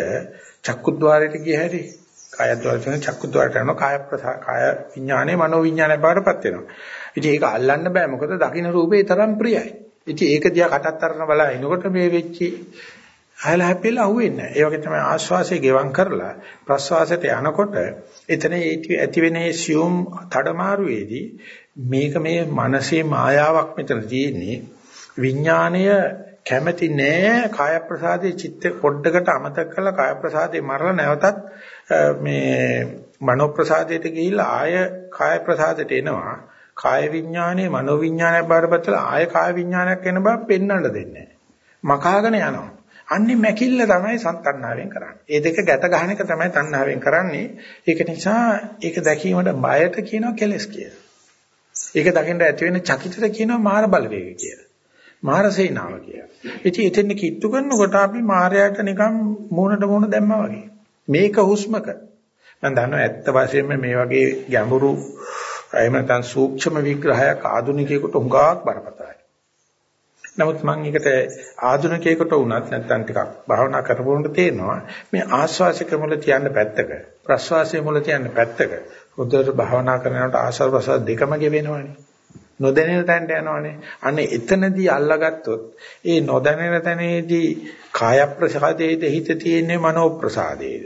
[SPEAKER 1] චක්කු ద్వාරයට ගිය හැටි කායද්්වාරයෙන් චක්කුද්්වාරට යනවා කාය ප්‍රසා කාය විඥානේ මනෝ විඥානේ බවටපත් වෙනවා. ඉතින් ඒක අල්ලන්න බෑ මොකද දකින්න රූපේ තරම් ප්‍රියයි. ඉතින් ඒක දිහා කටත් අරන බලා එනකොට මේ වෙච්චි අයල හැපෙලා අහුවෙන්නේ නැහැ. ඒ වගේ තමයි ආශ්වාසය ගෙවම් කරලා ප්‍රශ්වාසයට යනකොට එතන ඇති වෙන සියුම් තඩමාරුවේදී මේක මේ මනසේ මායාවක් මෙතන තියෙන්නේ විඥාණය කැමැති නෑ කාය ප්‍රසාදේ චිත්ත පොඩ්ඩකට අමතක කරලා කාය ප්‍රසාදේ මරලා නැවතත් මේ මනෝ ප්‍රසාදයට ගිහිල්ලා ආය කාය ප්‍රසාදයට එනවා. කාය විඥානේ මනෝ විඥානයක් බාරපත්ලා ආය කාය විඥානයක් එන බව පෙන්වන්න දෙන්නේ මකාගෙන යනවා. අන්නේ මැකිල්ල තමයි සන්තණ්ණාවෙන් කරන්නේ. ඒ දෙක ගැට ගන්න එක තමයි තණ්හාවෙන් කරන්නේ. ඒක නිසා ඒක දැකීමට බයට කියනවා කෙලස් කියලා. ඒක දකින්න ඇති වෙන චකිතට කියනවා මාර බලවේග කියලා. මාර සේනාව කියලා. ඉතින් එතෙන් කිට්ටු කරනකොට අපි මාරයට නිකන් මූණට මූණ දැම්මා වගේ. මේක හුස්මක. මම දන්නවා ඇත්ත වශයෙන්ම මේ වගේ ගැඹුරු එහෙම නැත්නම් සූක්ෂම විග්‍රහයක් ආධුනිකයෙකුට හුඟක් බරපතලයි. නමුත් මම ඒකට ආධුනිකයෙකුට වුණත් නැත්නම් ටිකක් භාවනා කරපුවොත් තේරෙනවා මේ ආස්වාසික මුල තියන්න පැත්තක ප්‍රස්වාසයේ මුල තියන්න පැත්තක හොඳට භාවනා කරනකොට ආස්වාද ප්‍රසවාස දෙකම ගෙවෙනවනේ. නොදැනෙන තැනට යනවනේ. අන්න එතනදී අල්ලාගත්තොත් ඒ නොදැනෙන තැනේදී කාය ප්‍රසාදයේද හිත තියෙන්නේ මනෝ ප්‍රසාදයේද.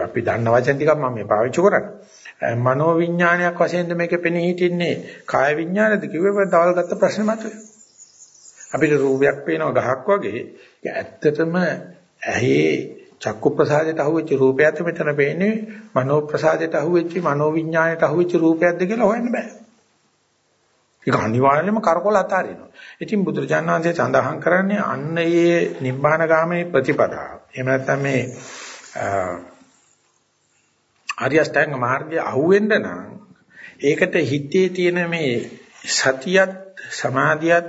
[SPEAKER 1] අපි දන්න වචන ටිකක් මම මේ පාවිච්චි කරන්නේ. මනෝ විඥානයක් වශයෙන්ද මේක පෙනී හිටින්නේ කාය විඥානද කිව්වේ තවල් ගත්ත ප්‍රශ්න මත. අපිට රූපයක් පේනවා ගහක් වගේ. ඇත්තටම ඇහි චක්කු ප්‍රසාදයට අහුවෙච්ච රූපයත් මෙතන පේන්නේ මනෝ ප්‍රසාදයට අහුවෙච්ච මනෝ විඥානයට අහුවෙච්ච රූපයක්ද කියලා හොයන්න බෑ. ඒක අනිවාර්යයෙන්ම කරකොල අතාරිනවා. ඉතින් බුදුරජාණන් වහන්සේ සඳහන් කරන්නේ අන්න ඒ නිබ්බාන ගාමී ප්‍රතිපදාව. එහෙම නැත්නම් මේ ආර්ය අෂ්ටාංග මාර්ගය අහුවෙන්න නම් ඒකට හිතේ තියෙන මේ සතියත් සමාධියත්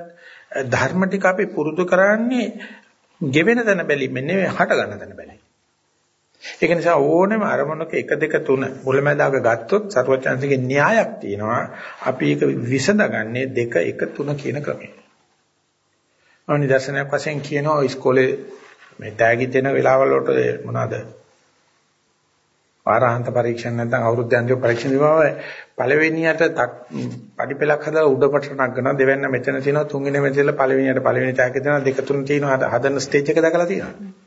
[SPEAKER 1] ධර්ම ටික අපි පුරුදු කරන්නේ ගෙවෙන තැන බැලිමෙන් නෙවෙයි හට ගන්න තැන බැලීම. ඒක නිසා ඕනෙම අරමුණක 1 2 3 මුලැමැදාග ගත්තොත් සරුවචාන්සේගේ න්‍යායක් තියෙනවා. අපි ඒක විසඳගන්නේ 2 1 3 කියන ක්‍රමයෙන්. අනිදර්ශනයක් වශයෙන් කියනවා ඉස්කෝලේ මේ තෑගි දෙන වෙලාවල් වලට මොනවාද? ආරහන්ත පරීක්ෂණ නැත්නම් අවුරුද්ද අන්තිම පරීක්ෂණ දිවම පළවෙනියට පඩිපෙලක් හදලා උඩපට නගනවා. දෙවෙනි මෙතන තියෙනවා තුන්වෙනි මෙතන පළවෙනියට පළවෙනි ටැග් එක තියෙනවා දෙක තුන තියෙනවා. හදන ස්ටේජ් එක දැකලා තියෙනවා.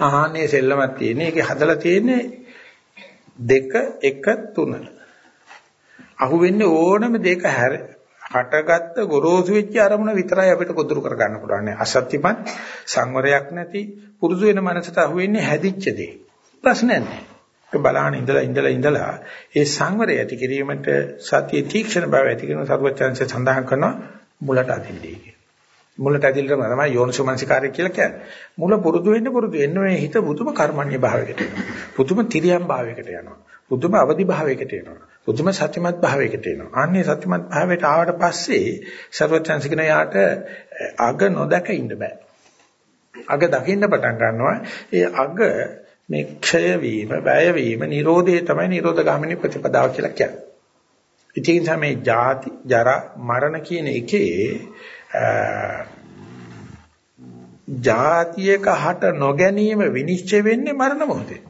[SPEAKER 1] ආහනේ සෙල්ලමක් තියෙන්නේ. ඒකේ හදලා තියෙන්නේ දෙක එක තුන. අහුවෙන්නේ ඕනම දෙක හැර හටගත්ත ගොරෝසු වෙච්ච අරමුණ විතරයි අපිට කොදුරු කර ගන්න පුළුවන් අසත්‍යමත් සංවරයක් නැති පුරුදු වෙන මනසට අහුවෙන්නේ හැදිච්ච දේ. ප්‍රශ්නයක් නැහැ. බලාන ඉඳලා ඉඳලා ඉඳලා ඒ සංවරය ඇති කිරීමට සතිය තීක්ෂණ බව ඇති කරන සර්වචන්සේ සඳහන් කරනවා මුලට අදින්නේ කියලා. මුලට අදින්නම තමයි යෝනිසෝමනසිකාරය කියලා කියන්නේ. මුල පුරුදු වෙන්න පුරුදු වෙන්න මේ හිත බුදුම කර්මන්නේ භාවයකට එනවා. පුදුම තිරියම් භාවයකට යනවා. පුදුම අවදි භාවයකට එනවා. පුදුම සත්‍යමත් භාවයකට එනවා. අන්නේ සත්‍යමත් භාවයට ආවට පස්සේ සර්වචන්සිකන යාට අග නොදක ඉන්න බෑ. අග දකින්න පටන් ගන්නවා. ඒ අග මේ ක්ෂය වීම, වැය වීම, Nirodhe තමයි Nirodha ගාමිනී ප්‍රතිපදාව කියලා කියන්නේ. ඉතින් තමයි ජාති, ජරා, මරණ කියන එකේ ජාතියක හට නොගැනීම විනිශ්චය වෙන්නේ මරණ මොහොතේ.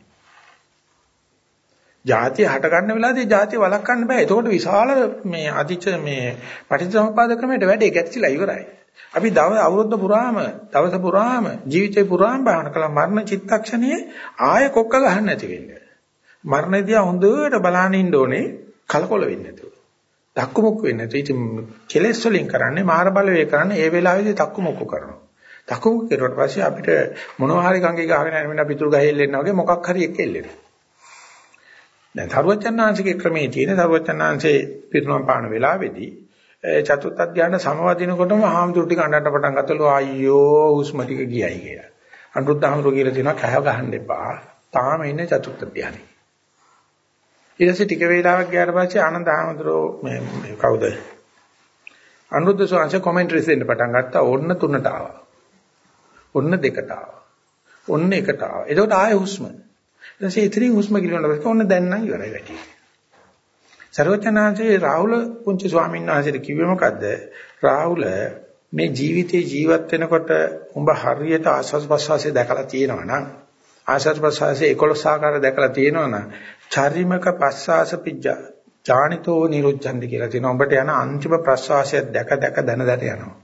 [SPEAKER 1] ජාතිය හට ගන්න වෙලාවදී ජාතිය වළක්වන්න බෑ. ඒකට විශාල මේ අධිච මේ පටිච්චසමුප්පාද ක්‍රමයට වැඩේ ගැටිලා ඉවරයි. අපි දවස් අවුරුද්ද පුරාම දවස පුරාම ජීවිතේ පුරාම භාවනා කළා මරණ චිත්තක්ෂණයේ ආය කොක්ක ගහන්න නැති වෙන්නේ. මරණදී හොඳට බලන්න ඉන්න ඕනේ කලකොල වෙන්නේ නැතුව. තක්කුමුක්ක වෙන්නේ නැතුව. ඉතින් කෙලෙස් වලින් කරන්නේ මාර බලවේ කරන්නේ ඒ වෙලාවේදී තක්කුමුක්ක කරනවා. තක්කුමුක්ක කරුවට පස්සේ අපිට මොනවා හරි ගංගේ ගහගෙන යන පිටුරු ගහේ එල්ලෙන්න වගේ මොකක් හරි එක එල්ලෙනවා. දැන් සරුවචනාංශිකේ ක්‍රමයේ තියෙන සරුවචනාංශේ පිරුණම් පාන වෙලාවේදී චතුත් අධ්‍යාන සමවදිනකොටම හාමුදුරු ටික අඬන්න පටන් ගත්තලු අයියෝ හුස්ම ටික ගියයි කියලා. අනුරුද්ධ හාමුදුරු කියලා තියෙනවා කහ ගහන්න එපා. තාම ඉන්නේ චතුත් අධ්‍යානෙ. ඊට පස්සේ ටික වේලාවක් ගියාට පස්සේ ආනන්ද හාමුදුරුවෝ මේ කවුද? අනුරුද්ධ ස්වාමීන් කොමෙන්ටරිස් දෙන්න පටන් ගත්තා. ඕන්න තුනට ආවා. ඔන්න දෙකට ආවා. ඔන්න එකට ආවා. එතකොට ආයෙ හුස්ම. ඊට පස්සේ ඉතින් හුස්ම ගිලවන්න පස්සේ ඔන්න දැන් නම් ඉවරයි වැඩි. සර්වචනාංශේ රාහුල පුංචි ස්වාමීන් වහන්සේට කිව්වේ මොකද්ද? රාහුල මේ ජීවිතේ ජීවත් වෙනකොට උඹ හරියට ආස්වාද ප්‍රසවාසය දැකලා තියෙනවා නම් ආස්වාද ප්‍රසවාසයේ 11 ආකාර දැකලා තියෙනවා නම් චරිමක පස්සාස පිජ්ජා ඥානිතෝ නිරුද්ධන්ති කියලා තියෙනවා. උඹට යන අන්තිම ප්‍රසවාසය දැක දැක දන දන යනවා.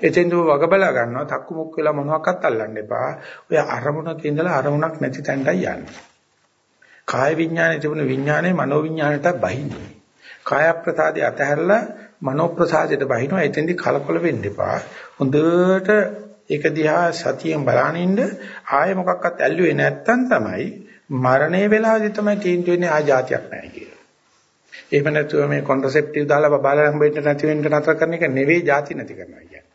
[SPEAKER 1] එතෙන්ද වග බලා ගන්නවා තක්කු මුක් වෙලා මොනවාක්වත් අල්ලන්න එපා. ඔය අරමුණක ඉඳලා අරමුණක් නැති තැනටයි යන්නේ. කාය විඥානයේ තිබුණ විඥානයේ මනෝ විඥානයට බහින්නේ. කාය ප්‍රසාදේ අතහැරලා මනෝ ප්‍රසාදයට බහිනවා. එතෙන්දි කලකොල වෙන්න එපා. හොඳට ඒක දිහා සතියෙන් බලන ඉන්න ආයෙ මොකක්වත් ඇල්ලුවේ නැත්තම් තමයි මරණය වෙලාවදී තමයි තීන්දුව වෙන්නේ ආජාතියක් නැහැ කියලා. එහෙම නැතුව මේ කොන්ට්‍රසෙප්ටිව් දාලා බබාලා හම්බෙන්න නැති වෙන්න නතර කරන එක නෙවෙයි ಜಾති නැති කරනවා කියන්නේ.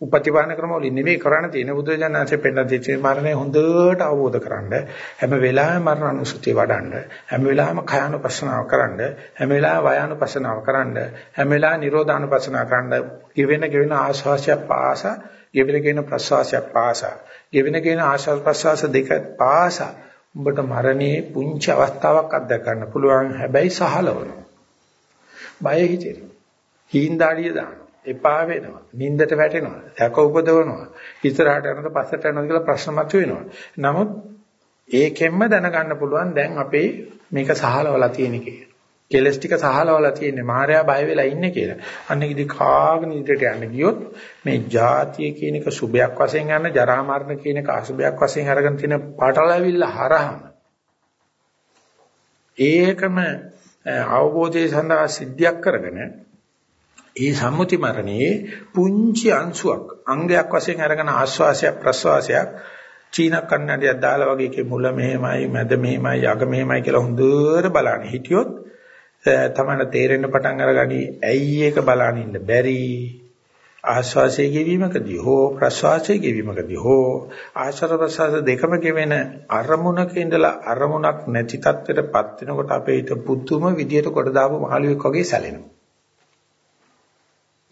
[SPEAKER 1] උපතිවාන ක්‍රම වලින් නෙමෙයි කරණ තියෙන බුදුජානනාංශයෙන් පෙන්නන දෙච්ච මරණය හොඳට අවබෝධ කරගන්න හැම වෙලාවෙම මරණ අනුසතිය වඩන්න හැම වෙලාවෙම කයानुපස්සනාව කරන්න හැම වෙලාවෙම වයානුපස්සනාව කරන්න හැම වෙලාවෙම නිරෝධානුපස්සනාව කරන්න ගෙවෙන ගෙවෙන ආශ්වාසය පාස ගෙවෙන ගෙවෙන ප්‍රශ්වාසය පාස ගෙවෙන ගෙවෙන ආශ්වාස ප්‍රශ්වාස දෙක පාස උඹට මරණයේ පුංචි අවස්ථාවක් අත්දැක ගන්න පුළුවන් හැබැයි සහලවනවා බය හිතෙනවා හීන්දාඩිය දානවා එපා වෙනවා. නින්දට වැටෙනවා. සැක උපදවනවා. ඉස්සරහට යනකොට පස්සට යනවා කියලා ප්‍රශ්න මතුවෙනවා. නමුත් ඒකෙන්ම දැනගන්න පුළුවන් දැන් අපේ මේක සහලවලා තියෙන කියලා. කෙලස් ටික සහලවලා තියෙන්නේ මායя බය වෙලා ඉන්නේ කියලා. අන්න ඉදි කාගෙන ඉදිරියට යන්න ගියොත් මේ ජාතිය කියන එක සුභයක් වශයෙන් යන ජරා මරණ කියන එක අසුභයක් වශයෙන් අරගෙන තියෙන පාටලවිල්ල හරහම ඒකම අවබෝධය සඳහා සිද්ධියක් කරගෙන ඒ සම්මුති මරණයේ පුංචි අංශුවක් අංගයක් වශයෙන් අරගෙන ආශ්වාසයක් ප්‍රශ්වාසයක් චීන කන්නඩියක් දාලා වගේ එකේ මුල මෙහෙමයි මැද මෙහෙමයි අග මෙහෙමයි කියලා හොඳට බලන්න හිටියොත් තමයි තේරෙන්න පටන් අරගනි. ඇයි ඒක බලන්න ඉන්න බැරි? ආශ්වාසයේ ගෙවීමකදී හෝ ප්‍රශ්වාසයේ ගෙවීමකදී හෝ ආශ්වාස ප්‍රශ්වාස දෙකම ගෙවෙන අරමුණක ඉඳලා අරමුණක් නැති තත්ත්වයටපත් වෙනකොට අපේ හිත පුදුම විදියට කොට දාපු මහලුවෙක් වගේ සැලෙනවා.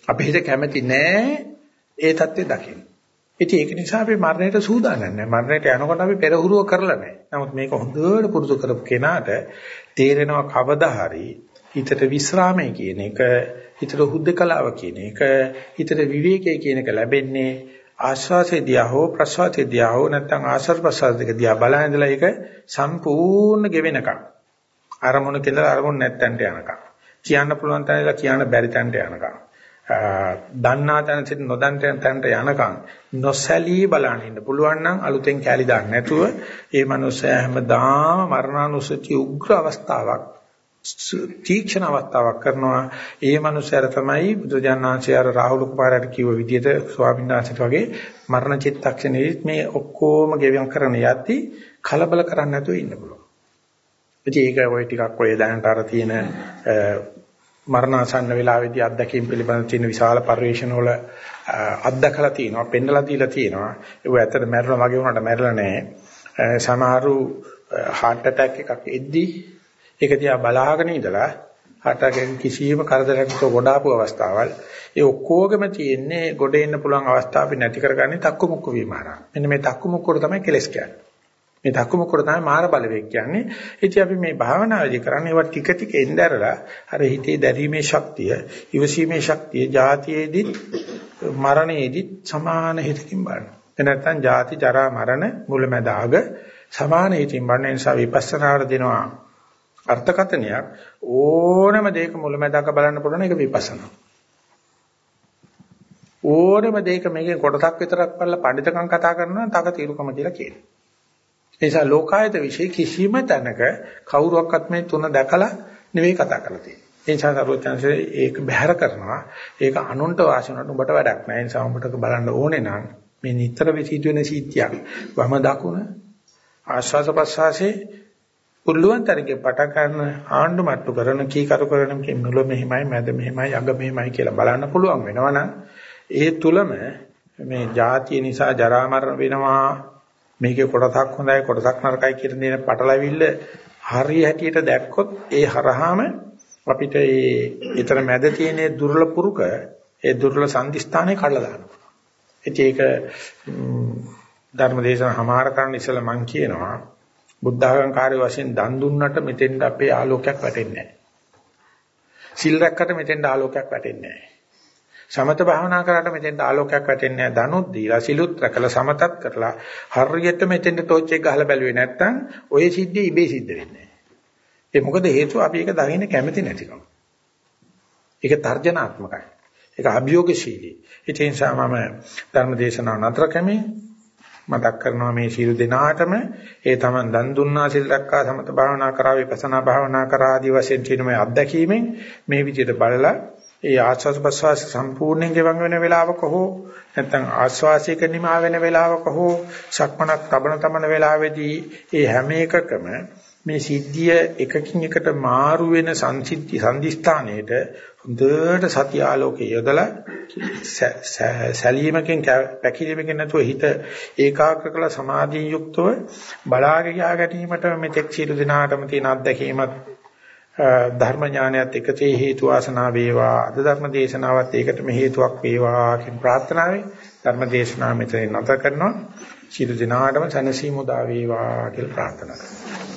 [SPEAKER 1] අපි හිත කැමති නෑ ඒ தත්ත්වය දකින්න. ඉතින් ඒක නිසා අපි මරණයට සූදානම් නැහැ. මරණයට යනකොට අපි පෙරහුරුව කරලා නැහැ. නමුත් මේක හොඳට පුරුදු කරපු කෙනාට තේරෙනවා කවදා හරි හිතට විස්රාමය කියන එක, හිතට හුද්දකලාව කියන එක, හිතට විවේකය කියන එක ලැබෙන්නේ ආශ්වාසය දිහා හෝ ප්‍රශ්වාසය දිහා හෝ නැත්නම් ආශ්වාස ප්‍රශ්වාස දෙක දිහා බලන ඉඳලා ඒක සම්පූර්ණ ගෙවෙනකම්. අරමුණ කියලා අරමුණ නැත්තන්ට යනකම්. කියන්න පුළුවන් තැනලා කියන්න බැරි තැනට යනකම්. දන්නා තැන සිට නොදන්න තැනට යනකම් නොසැලී බලන්න ඉන්න පුළුවන් නම් අලුතෙන් කැලි දාන්න නැතුව ඒ මනුස්සයා හැමදාම මරණානුස්සති උග්‍ර අවස්ථාවක් තීක්ෂණ අවස්ථාවක් කරනවා ඒ මනුස්සයර තමයි බුදුජානනාංශය අර රාහුල කුමාරයාට කිව්ව විදිහට ස්වාමීන් වහන්සේට වගේ මරණ චිත්තක්ෂණෙදිත් මේ ඔක්කොම ගෙවම් කරන යද්දි කලබල කරන්නේ නැතුව ඉන්න පුළුවන්. ඉතින් ඒක ඔය ටිකක් ඔය දැනට අර තියෙන මරණාසන්න වෙලාවේදී අත්දැකීම් පිළිබඳ තියෙන විශාල පරිශ්‍රණ වල අත්දකලා තියෙනවා පෙන්නලා දීලා තියෙනවා. ඒක ඇත්තට මැරෙනවා වගේ වුණාට මැරෙලා නැහැ. සමහරු heart attack එකක් එද්දී ඒක දිහා බලාගෙන ඉඳලා heart attack කිසියම් කරදරයක් නැතුව ගොඩාපු අවස්ථාවල් ඒ ඔක්කොගෙම තියෙන්නේ ගොඩ එන්න පුළුවන් අවස්ථා අපි නැති කරගන්නේ තක්කු මුක්කු විමාරා මෙන්න මේ තක්කු මුක්කුර තමයි කෙලස් කියන්නේ. මේ දකුමුකුර තමයි මාර බලවේග කියන්නේ. ඉතින් අපි මේ භාවනාවේදී කරන්නේ ඒවා ටික ටික එnderලා අර හිතේ දැරීමේ ශක්තිය, ඉවසීමේ ශක්තිය, જાතියේදී මරණයේදී සමාන හිතකින් බලනවා. ඒ නැත්නම් ಜಾති ජරා මරණ මුලැමැදාග සමාන හිතින් බලන නිසා විපස්සනාට දෙනවා අර්ථකතනයක් ඕනම දෙයක මුලැමැදාක බලන්න පුළුවන් එක විපස්සනා. ඕනම දෙයක මේකේ කොටසක් විතරක් බලලා පඬිතකම් කතා කරනවා තක තීරුකම කියලා කියනවා. නිසා ලෝකායත વિશે කිසිම තැනක කවුරුවක්වත් මේ තුන දැකලා නෙවෙයි කතා කරලා තියෙන්නේ. ඒ නිසා සර්වඥාන්සේ ඒක බැහැර කරනවා. ඒක අනුන්ට වාසිනුට උඹට වැඩක් නෑ. ඒ නිසා උඹට බලන්න ඕනේ නම් මේ නිතර විචිතුන සීත්‍යයක්. වම දකුණ ආශ්වාස ප්‍රශ්වාසයේ පුළුවන් තරගේ පට ගන්න ආණ්ඩු මට්ටු කරන කීකරු කරන කිම්මුල මෙහිමයි මැද මෙහිමයි අග මෙහිමයි කියලා බලන්න පුළුවන් වෙනවනම් ඒ තුලම මේ જાතිය නිසා ජරා මරණ වෙනවා මේකේ කොටසක් හොඳයි කොටසක් නරකයි කියන දේ පටලවිල්ල හරිය හැටියට දැක්කොත් ඒ හරහාම අපිට ඒ ඊතර මැද තියෙන දුර්ලභ පුරුක ඒ දුර්ලභ සංදිස්ථානේ කඩලා දානවා. ඒක ධර්මදේශන හමාර කරන්න ඉස්සෙල්ලා මම කියනවා බුද්ධඝං කාර්ය වශයෙන් දන් දුන්නට මෙතෙන්ට අපේ ආලෝකයක් වැටෙන්නේ නැහැ. සිල් රැක්කට මෙතෙන්ට ආලෝකයක් වැටෙන්නේ නැහැ. සමත භාවනා කරාට මෙතෙන්ට ආලෝකයක් වැටෙන්නේ නැහැ. දනුත් දීලා සිලුත් රැකලා සමතත් කරලා හරියට මෙතෙන්ට ටෝච් එක ගහලා බැලුවේ නැත්නම් ওই සිද්ධිය ඉබේ සිද්ධ වෙන්නේ නැහැ. ඒ මොකද හේතුව අපි ඒක දකින්න කැමති නැතිකම. ඒක තර්ජනාත්මකයි. ඒක අභියෝගශීලී. ඒ නිසා මම ධර්ම දේශනාව නතර කැමේ මතක් කරනවා මේ සියලු දෙනාටම ඒ තමන් දන් දුන්නා සිල් රැක්කා සමත භාවනා කරා විපස්සනා භාවනා කරා ආදී වශයෙන් තියෙන මේ අත්දැකීමෙන් මේ විදිහට බලලා ඒ ආස්වාද ප්‍රසවාස සම්පූර්ණයෙන් ගෙවන් වෙන වෙලාවක හෝ නැත්නම් ආස්වාසයක නිමා වෙන වෙලාවක හෝ සක්මනක් තබන තමන වෙලාවේදී ඒ හැම එකකම මේ සිද්ධිය එකකින් එකට මාරු වෙන සංසිද්ධි සංදිස්ථානයේට හොඳට සත්‍ය ආලෝකය යොදලා සැලීමකින් පැකිලීමකින් නැතුව හිත ඒකාග්‍ර කළ සමාධිය යුක්තව බලාගෙන යා ගැනීමට මෙතෙක් සියලු දිනාටම තියෙන අත්දැකීමත් ධර්ම ඥානයත් එකතේ හේතු වාසනා වේවා අද ධර්ම දේශනාවත් ඒකටම හේතුවක් වේවා කියන ප්‍රාර්ථනාවෙන් ධර්ම දේශනාව මෙතන නැත කරනවා. සියලු දිනාටම සනසීමු දා වේවා කියලා ප්‍රාර්ථනා කරනවා.